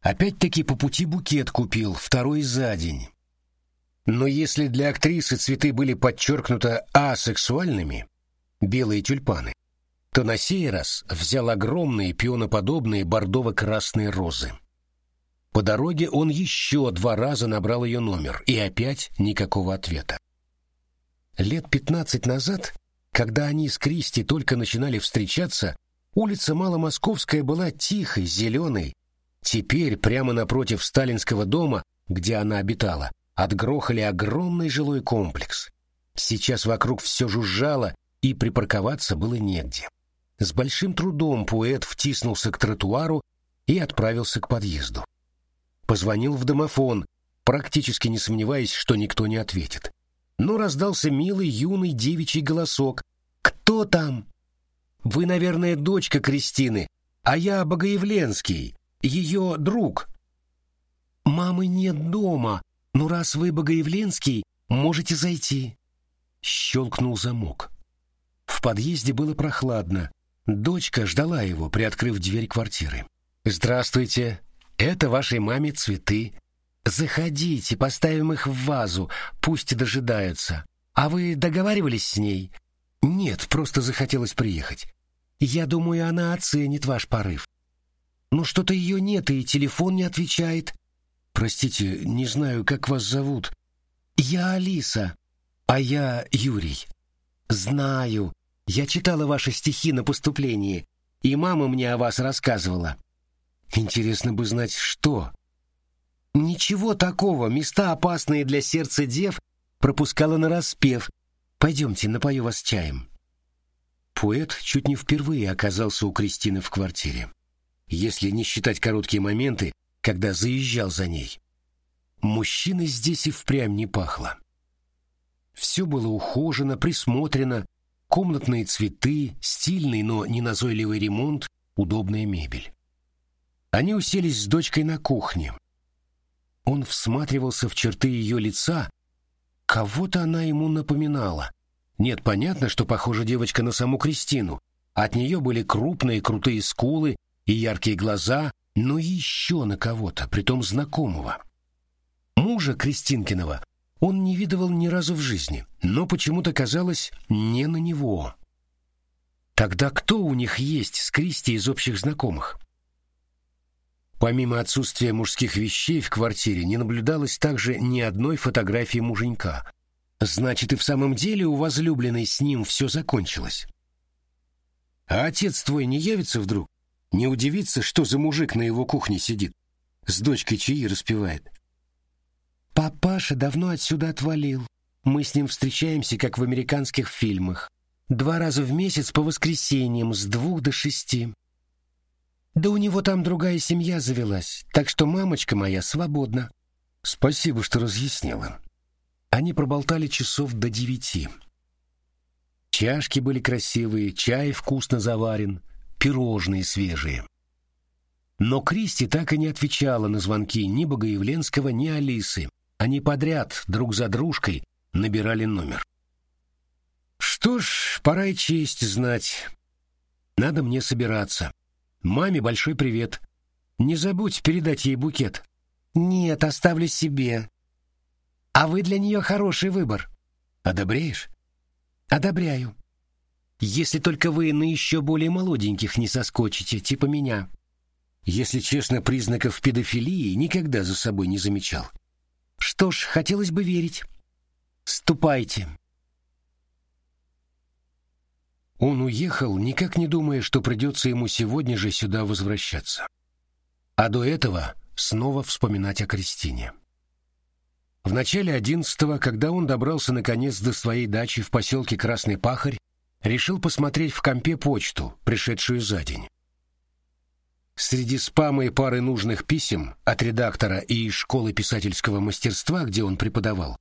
Опять-таки по пути букет купил, второй за день. Но если для актрисы цветы были подчеркнуто асексуальными, белые тюльпаны, то на сей раз взял огромные пионоподобные бордово-красные розы. По дороге он еще два раза набрал ее номер, и опять никакого ответа. Лет пятнадцать назад, когда они с Кристи только начинали встречаться, улица Маломосковская была тихой, зеленой. Теперь, прямо напротив сталинского дома, где она обитала, отгрохали огромный жилой комплекс. Сейчас вокруг все жужжало, и припарковаться было негде. С большим трудом поэт втиснулся к тротуару и отправился к подъезду. Позвонил в домофон, практически не сомневаясь, что никто не ответит. Но раздался милый юный девичий голосок. «Кто там?» «Вы, наверное, дочка Кристины, а я Богоявленский, ее друг». «Мамы нет дома», «Ну, раз вы Богоявленский, можете зайти». Щелкнул замок. В подъезде было прохладно. Дочка ждала его, приоткрыв дверь квартиры. «Здравствуйте. Это вашей маме цветы. Заходите, поставим их в вазу, пусть дожидаются. А вы договаривались с ней?» «Нет, просто захотелось приехать. Я думаю, она оценит ваш порыв. Ну, что-то ее нет, и телефон не отвечает. Простите, не знаю, как вас зовут. Я Алиса, а я Юрий. Знаю. Я читала ваши стихи на поступлении, и мама мне о вас рассказывала. Интересно бы знать, что. Ничего такого, места опасные для сердца дев пропускала на распев. Пойдемте, напою вас чаем. Поэт чуть не впервые оказался у Кристины в квартире. Если не считать короткие моменты, когда заезжал за ней. Мужчины здесь и впрямь не пахло. Все было ухожено, присмотрено, комнатные цветы, стильный, но не назойливый ремонт, удобная мебель. Они уселись с дочкой на кухне. Он всматривался в черты ее лица. Кого-то она ему напоминала. Нет, понятно, что похожа девочка на саму Кристину. От нее были крупные крутые скулы и яркие глаза, но еще на кого-то, притом знакомого. Мужа Кристинкиного он не видывал ни разу в жизни, но почему-то казалось не на него. Тогда кто у них есть с Кристи из общих знакомых? Помимо отсутствия мужских вещей в квартире не наблюдалось также ни одной фотографии муженька. Значит, и в самом деле у возлюбленной с ним все закончилось. А отец твой не явится вдруг? Не удивиться, что за мужик на его кухне сидит, с дочкой чаи распевает. Папаша давно отсюда отвалил. Мы с ним встречаемся, как в американских фильмах. Два раза в месяц по воскресеньям с двух до шести. Да у него там другая семья завелась, так что мамочка моя свободна. Спасибо, что разъяснила. Они проболтали часов до девяти. Чашки были красивые, чай вкусно заварен, пирожные свежие. Но Кристи так и не отвечала на звонки ни Богоявленского, ни Алисы. Они подряд, друг за дружкой, набирали номер. Что ж, пора и честь знать. Надо мне собираться. Маме большой привет. Не забудь передать ей букет. Нет, оставлю себе. А вы для нее хороший выбор. Одобряешь? Одобряю. Если только вы на еще более молоденьких не соскочите, типа меня. Если честно, признаков педофилии никогда за собой не замечал. Что ж, хотелось бы верить. Ступайте. Он уехал, никак не думая, что придется ему сегодня же сюда возвращаться. А до этого снова вспоминать о Кристине. В начале одиннадцатого, когда он добрался наконец до своей дачи в поселке Красный Пахарь, решил посмотреть в компе почту, пришедшую за день. Среди спама и пары нужных писем от редактора и школы писательского мастерства, где он преподавал,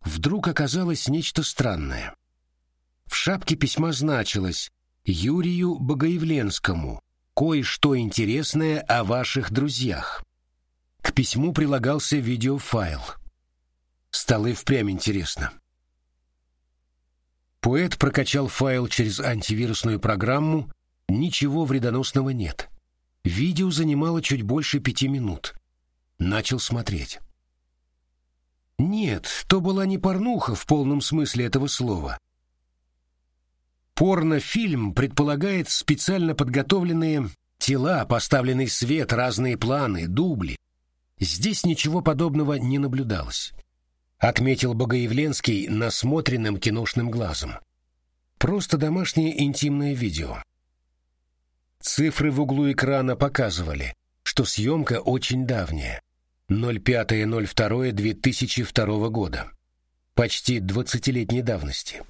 вдруг оказалось нечто странное. В шапке письма значилось «Юрию Богоявленскому. Кое-что интересное о ваших друзьях». К письму прилагался видеофайл – Стало и впрямь интересно. Поэт прокачал файл через антивирусную программу, ничего вредоносного нет. Видео занимало чуть больше пяти минут. Начал смотреть. Нет, то была не порнуха в полном смысле этого слова. Порнофильм предполагает специально подготовленные тела, поставленный свет, разные планы, дубли. Здесь ничего подобного не наблюдалось отметил Богоявленский насмотренным киношным глазом. Просто домашнее интимное видео. Цифры в углу экрана показывали, что съемка очень давняя. 05.02.2002 года. Почти двадцатилетней давности.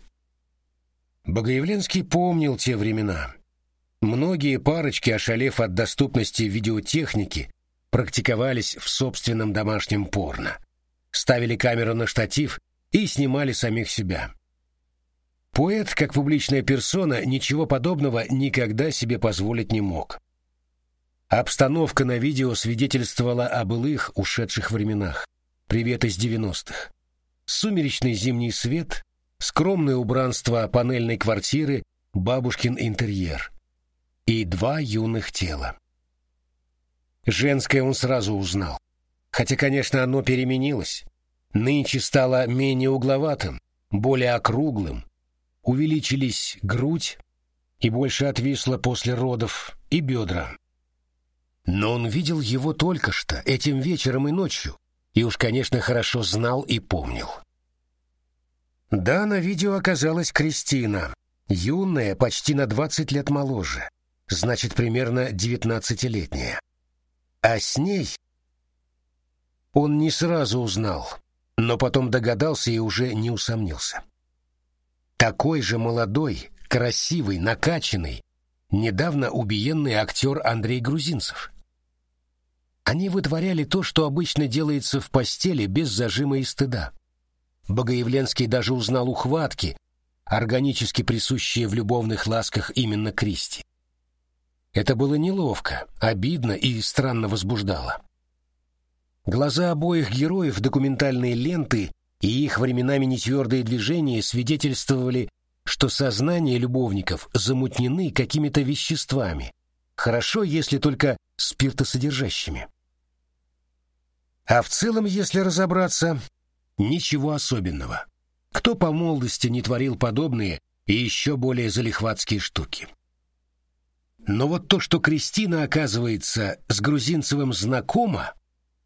Богоявленский помнил те времена. Многие парочки, ошалев от доступности видеотехники, практиковались в собственном домашнем порно ставили камеру на штатив и снимали самих себя. Поэт, как публичная персона, ничего подобного никогда себе позволить не мог. Обстановка на видео свидетельствовала о былых, ушедших временах. Привет из девяностых. Сумеречный зимний свет, скромное убранство панельной квартиры, бабушкин интерьер. И два юных тела. Женское он сразу узнал. Хотя, конечно, оно переменилось. Нынче стало менее угловатым, более округлым. Увеличились грудь и больше отвисло после родов, и бедра. Но он видел его только что, этим вечером и ночью, и уж, конечно, хорошо знал и помнил. Да, на видео оказалась Кристина, юная, почти на двадцать лет моложе, значит, примерно девятнадцатилетняя. А с ней он не сразу узнал, но потом догадался и уже не усомнился. Такой же молодой, красивый, накачанный, недавно убиенный актер Андрей Грузинцев. Они вытворяли то, что обычно делается в постели без зажима и стыда. Богоявленский даже узнал ухватки, органически присущие в любовных ласках именно Кристи. Это было неловко, обидно и странно возбуждало. Глаза обоих героев документальной ленты и их временами нетвердые движения свидетельствовали, что сознания любовников замутнены какими-то веществами, хорошо, если только спиртосодержащими. А в целом, если разобраться, ничего особенного. Кто по молодости не творил подобные и еще более залихватские штуки? Но вот то, что Кристина, оказывается, с Грузинцевым знакома,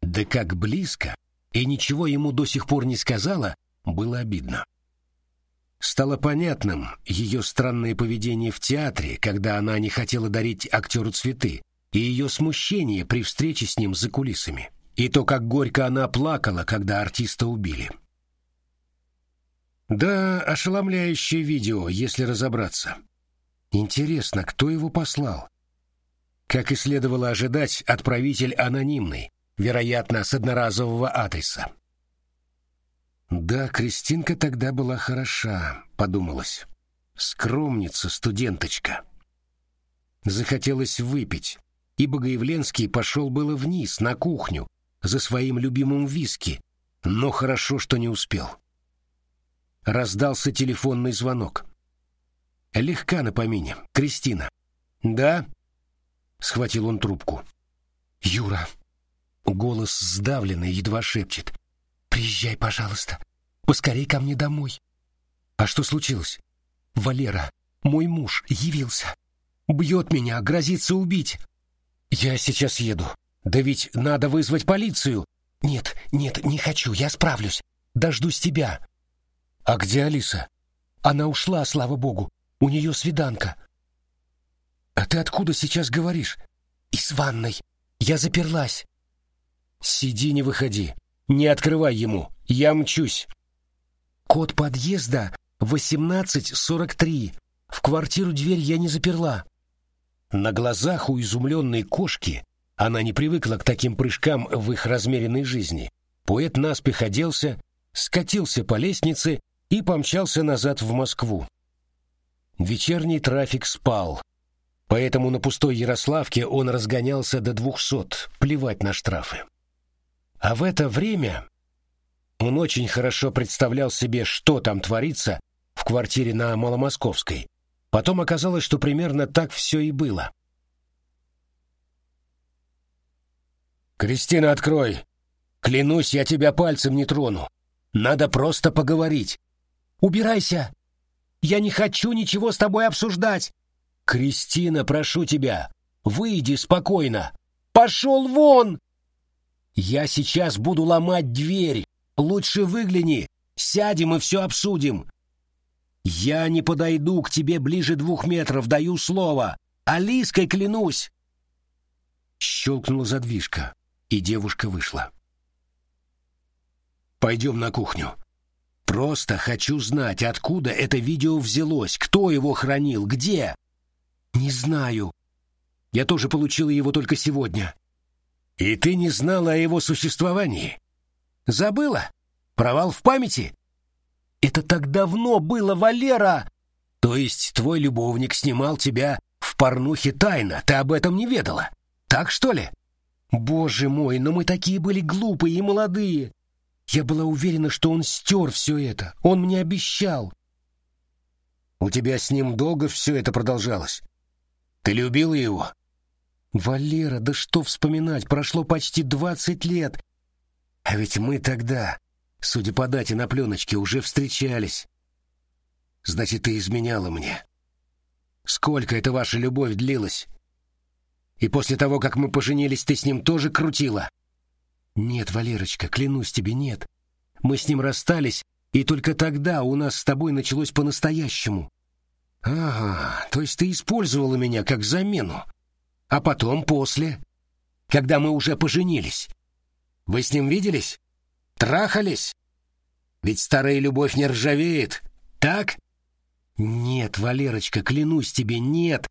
да как близко, и ничего ему до сих пор не сказала, было обидно. Стало понятным ее странное поведение в театре, когда она не хотела дарить актеру цветы, и ее смущение при встрече с ним за кулисами, и то, как горько она плакала, когда артиста убили. Да, ошеломляющее видео, если разобраться. Интересно, кто его послал? Как и следовало ожидать, отправитель анонимный, вероятно, с одноразового адреса. «Да, Кристинка тогда была хороша», — подумалось. Скромница, студенточка. Захотелось выпить, и Богоявленский пошел было вниз, на кухню, за своим любимым виски, но хорошо, что не успел. Раздался телефонный звонок. Легка на помине. Кристина. «Да?» — схватил он трубку. «Юра». Голос сдавленный, едва шепчет. «Приезжай, пожалуйста. Поскорей ко мне домой». «А что случилось?» «Валера, мой муж, явился. Бьет меня, грозится убить». «Я сейчас еду. Да ведь надо вызвать полицию». «Нет, нет, не хочу, я справлюсь. Дождусь тебя». «А где Алиса?» «Она ушла, слава богу. У нее свиданка». «А ты откуда сейчас говоришь?» «Из ванной. Я заперлась». «Сиди, не выходи. Не открывай ему. Я мчусь». «Код подъезда 1843. В квартиру дверь я не заперла». На глазах у изумленной кошки она не привыкла к таким прыжкам в их размеренной жизни. Поэт наспех оделся, скатился по лестнице и помчался назад в Москву. Вечерний трафик спал, поэтому на пустой Ярославке он разгонялся до двухсот, плевать на штрафы. А в это время он очень хорошо представлял себе, что там творится в квартире на Маломосковской. Потом оказалось, что примерно так все и было. «Кристина, открой! Клянусь, я тебя пальцем не трону. Надо просто поговорить. Убирайся! Я не хочу ничего с тобой обсуждать! Кристина, прошу тебя, выйди спокойно! Пошел вон!» «Я сейчас буду ломать дверь. Лучше выгляни. Сядем и все обсудим. Я не подойду к тебе ближе двух метров, даю слово. Алиской клянусь!» Щелкнула задвижка и девушка вышла. «Пойдем на кухню. Просто хочу знать, откуда это видео взялось, кто его хранил, где?» «Не знаю. Я тоже получила его только сегодня». «И ты не знала о его существовании? Забыла? Провал в памяти?» «Это так давно было, Валера!» «То есть твой любовник снимал тебя в порнухе тайно, ты об этом не ведала? Так что ли?» Боже мой, но мы такие были глупые и молодые. Я была уверена, что он стер все это. Он мне обещал. У тебя с ним долго все это продолжалось? Ты любила его? Валера, да что вспоминать, прошло почти двадцать лет. А ведь мы тогда, судя по дате на пленочке, уже встречались. Значит, ты изменяла мне. Сколько эта ваша любовь длилась? И после того, как мы поженились, ты с ним тоже крутила? Нет, Валерочка, клянусь тебе, нет. Мы с ним расстались, и только тогда у нас с тобой началось по-настоящему. Ага, то есть ты использовала меня как замену. А потом, после, когда мы уже поженились. Вы с ним виделись? Трахались? Ведь старая любовь не ржавеет, так? Нет, Валерочка, клянусь тебе, нет.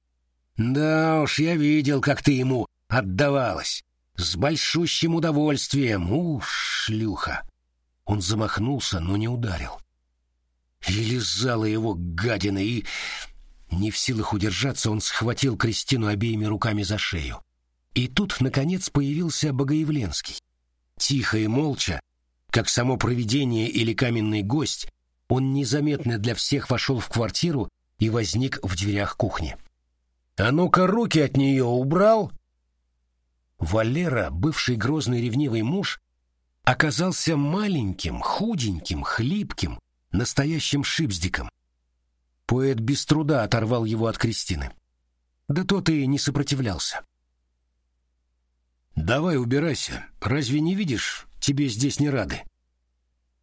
Да уж, я видел, как ты ему отдавалась. С большущим удовольствием. Уж, шлюха. Он замахнулся, но не ударил. И лизала его гадина, и... Не в силах удержаться, он схватил Кристину обеими руками за шею. И тут, наконец, появился Богоявленский. Тихо и молча, как само провидение или каменный гость, он незаметно для всех вошел в квартиру и возник в дверях кухни. А ну-ка руки от нее убрал!» Валера, бывший грозный ревнивый муж, оказался маленьким, худеньким, хлипким, настоящим шипздиком. Поэт без труда оторвал его от Кристины. Да тот и не сопротивлялся. «Давай убирайся. Разве не видишь, тебе здесь не рады?»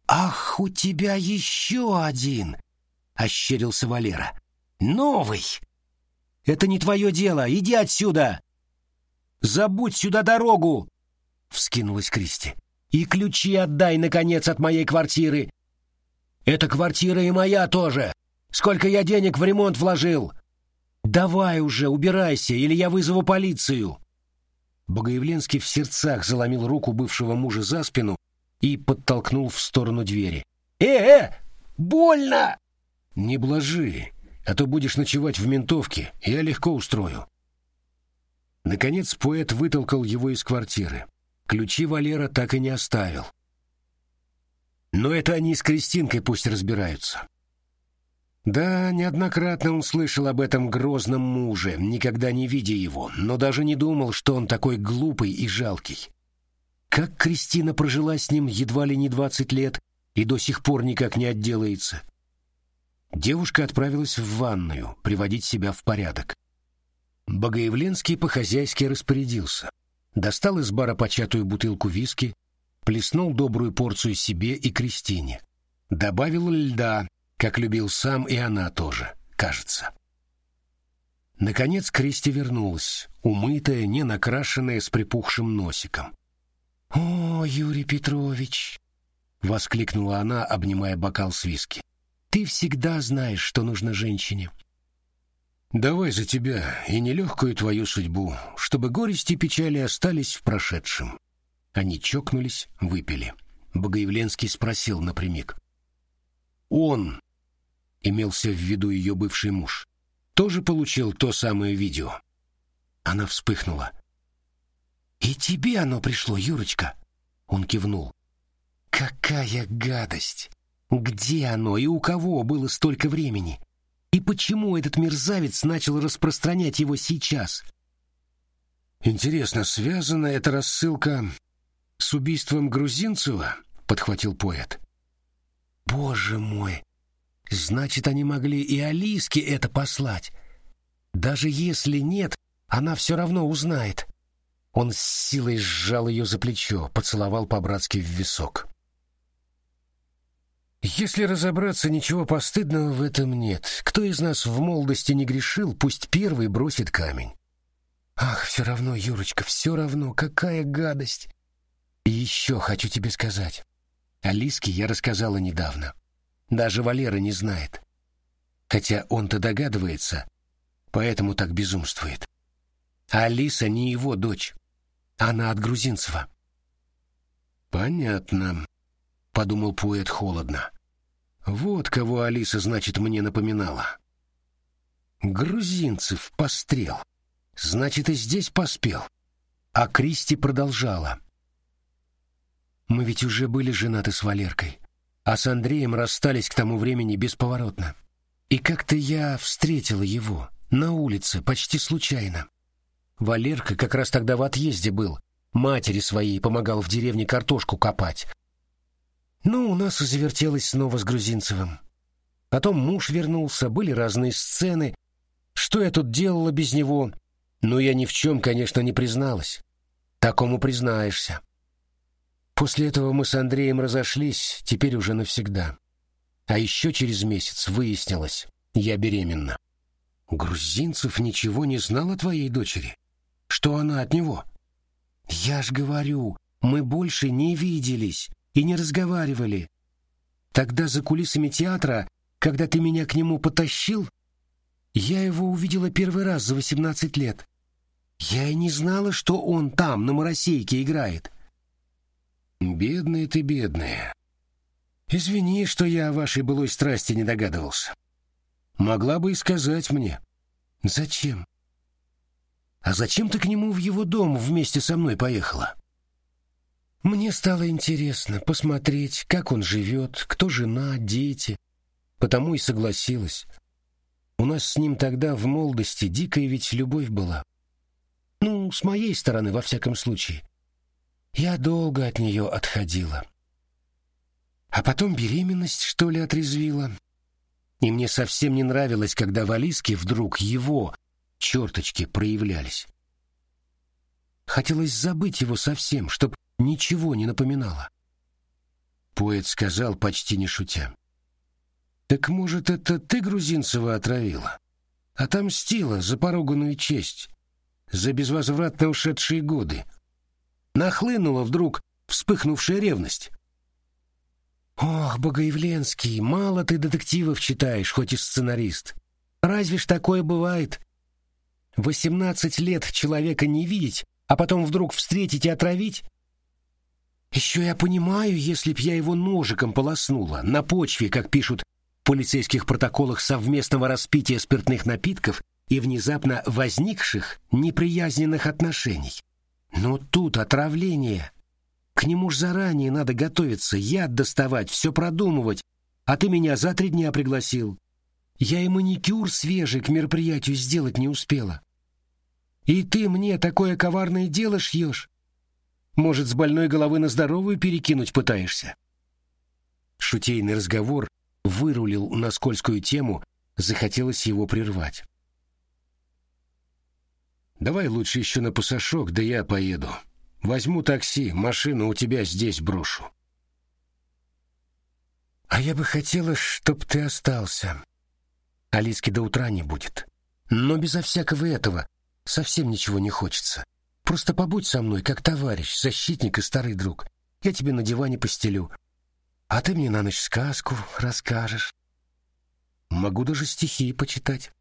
«Ах, у тебя еще один!» — ощерился Валера. «Новый! Это не твое дело. Иди отсюда. Забудь сюда дорогу. Вскинулась Кристи. И ключи отдай, наконец, от моей квартиры. Эта квартира и моя тоже. Сколько я денег в ремонт вложил. Давай уже, убирайся, или я вызову полицию. Богоявленский в сердцах заломил руку бывшего мужа за спину и подтолкнул в сторону двери. «Э-э! Больно!» «Не блажи! а то будешь ночевать в ментовке, я легко устрою». Наконец поэт вытолкал его из квартиры. Ключи Валера так и не оставил. Но это они с Кристинкой пусть разбираются. Да, неоднократно он слышал об этом грозном муже, никогда не видя его, но даже не думал, что он такой глупый и жалкий. Как Кристина прожила с ним едва ли не двадцать лет и до сих пор никак не отделается. Девушка отправилась в ванную приводить себя в порядок. Богоявленский по-хозяйски распорядился. Достал из бара початую бутылку виски, плеснул добрую порцию себе и Кристине. Добавил льда, как любил сам и она тоже, кажется. Наконец Кристи вернулась, умытая, не накрашенная, с припухшим носиком. «О, Юрий Петрович!» — воскликнула она, обнимая бокал с виски. «Ты всегда знаешь, что нужно женщине». «Давай за тебя и нелегкую твою судьбу, чтобы горести и печали остались в прошедшем». Они чокнулись, выпили. Богоявленский спросил напрямик. «Он», — имелся в виду ее бывший муж, — «тоже получил то самое видео?» Она вспыхнула. «И тебе оно пришло, Юрочка?» Он кивнул. «Какая гадость! Где оно и у кого было столько времени? И почему этот мерзавец начал распространять его сейчас?» «Интересно, связана эта рассылка с убийством Грузинцева?» — подхватил поэт. «Боже мой! Значит, они могли и Алиске это послать. Даже если нет, она все равно узнает». Он с силой сжал ее за плечо, поцеловал по-братски в висок. Если разобраться, ничего постыдного в этом нет. Кто из нас в молодости не грешил, пусть первый бросит камень. Ах, все равно, Юрочка, все равно, какая гадость. И еще хочу тебе сказать. Алиске я рассказала недавно. Даже Валера не знает. Хотя он-то догадывается, поэтому так безумствует. А Алиса не его дочь. Она от Грузинцева. Понятно, подумал поэт холодно. Вот кого Алиса, значит, мне напоминала. Грузинцев пострел. Значит, и здесь поспел. А Кристи продолжала. Мы ведь уже были женаты с Валеркой, а с Андреем расстались к тому времени бесповоротно. И как-то я встретила его на улице почти случайно. Валерка как раз тогда в отъезде был. Матери своей помогал в деревне картошку копать. Ну, у нас завертелось снова с Грузинцевым. Потом муж вернулся, были разные сцены. Что я тут делала без него? Но я ни в чем, конечно, не призналась. Такому признаешься. После этого мы с Андреем разошлись, теперь уже навсегда. А еще через месяц выяснилось, я беременна. Грузинцев ничего не знал о твоей дочери? Что она от него? Я ж говорю, мы больше не виделись и не разговаривали. Тогда за кулисами театра, когда ты меня к нему потащил, я его увидела первый раз за восемнадцать лет. Я и не знала, что он там, на Моросейке, играет. Бедная ты, бедная. Извини, что я о вашей былой страсти не догадывался. Могла бы и сказать мне. Зачем? А зачем ты к нему в его дом вместе со мной поехала? Мне стало интересно посмотреть, как он живет, кто жена, дети. Потому и согласилась. У нас с ним тогда в молодости дикая ведь любовь была. Ну, с моей стороны, во всяком случае. Я долго от нее отходила. А потом беременность, что ли, отрезвила. И мне совсем не нравилось, когда в Алиске вдруг его, черточки проявлялись. Хотелось забыть его совсем, чтоб ничего не напоминало. Поэт сказал, почти не шутя. «Так, может, это ты Грузинцева отравила? Отомстила за поруганную честь, за безвозвратно ушедшие годы. Нахлынула вдруг вспыхнувшая ревность». «Ох, Богоявленский, мало ты детективов читаешь, хоть и сценарист. Разве ж такое бывает? Восемнадцать лет человека не видеть, а потом вдруг встретить и отравить? Еще я понимаю, если б я его ножиком полоснула, на почве, как пишут, полицейских протоколах совместного распития спиртных напитков и внезапно возникших неприязненных отношений. Но тут отравление. К нему ж заранее надо готовиться, яд доставать, все продумывать, а ты меня за три дня пригласил. Я и маникюр свежий к мероприятию сделать не успела. И ты мне такое коварное дело шьешь? Может, с больной головы на здоровую перекинуть пытаешься?» Шутейный разговор вырулил на скользкую тему, захотелось его прервать. «Давай лучше еще на пасашок, да я поеду. Возьму такси, машину у тебя здесь брошу». «А я бы хотела, чтоб ты остался. Алиски до утра не будет. Но безо всякого этого совсем ничего не хочется. Просто побудь со мной, как товарищ, защитник и старый друг. Я тебе на диване постелю. А ты мне на ночь сказку расскажешь. Могу даже стихи почитать.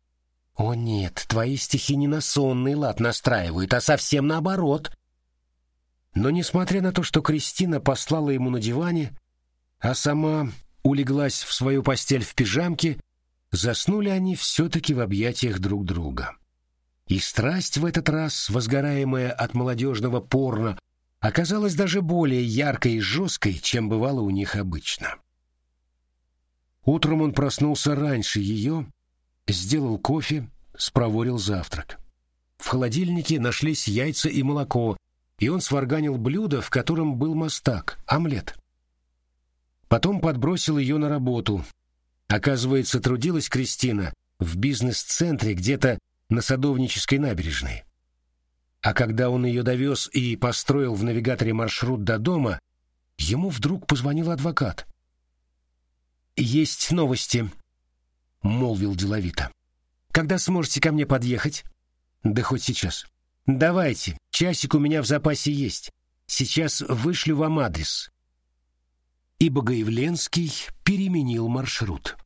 О нет, твои стихи не на сонный лад настраивают, а совсем наоборот. Но несмотря на то, что Кристина послала ему на диване, а сама улеглась в свою постель в пижамке, заснули они все-таки в объятиях друг друга. И страсть в этот раз, возгораемая от молодежного порно, оказалась даже более яркой и жесткой, чем бывало у них обычно. Утром он проснулся раньше ее, сделал кофе, спроворил завтрак. В холодильнике нашлись яйца и молоко, и он сварганил блюдо, в котором был мастак, омлет. Потом подбросил ее на работу. Оказывается, трудилась Кристина в бизнес-центре где-то на Садовнической набережной. А когда он ее довез и построил в навигаторе маршрут до дома, ему вдруг позвонил адвокат. «Есть новости», — молвил деловито. «Когда сможете ко мне подъехать?» «Да хоть сейчас». «Давайте, часик у меня в запасе есть. Сейчас вышлю вам адрес». И Богоявленский переменил маршрут.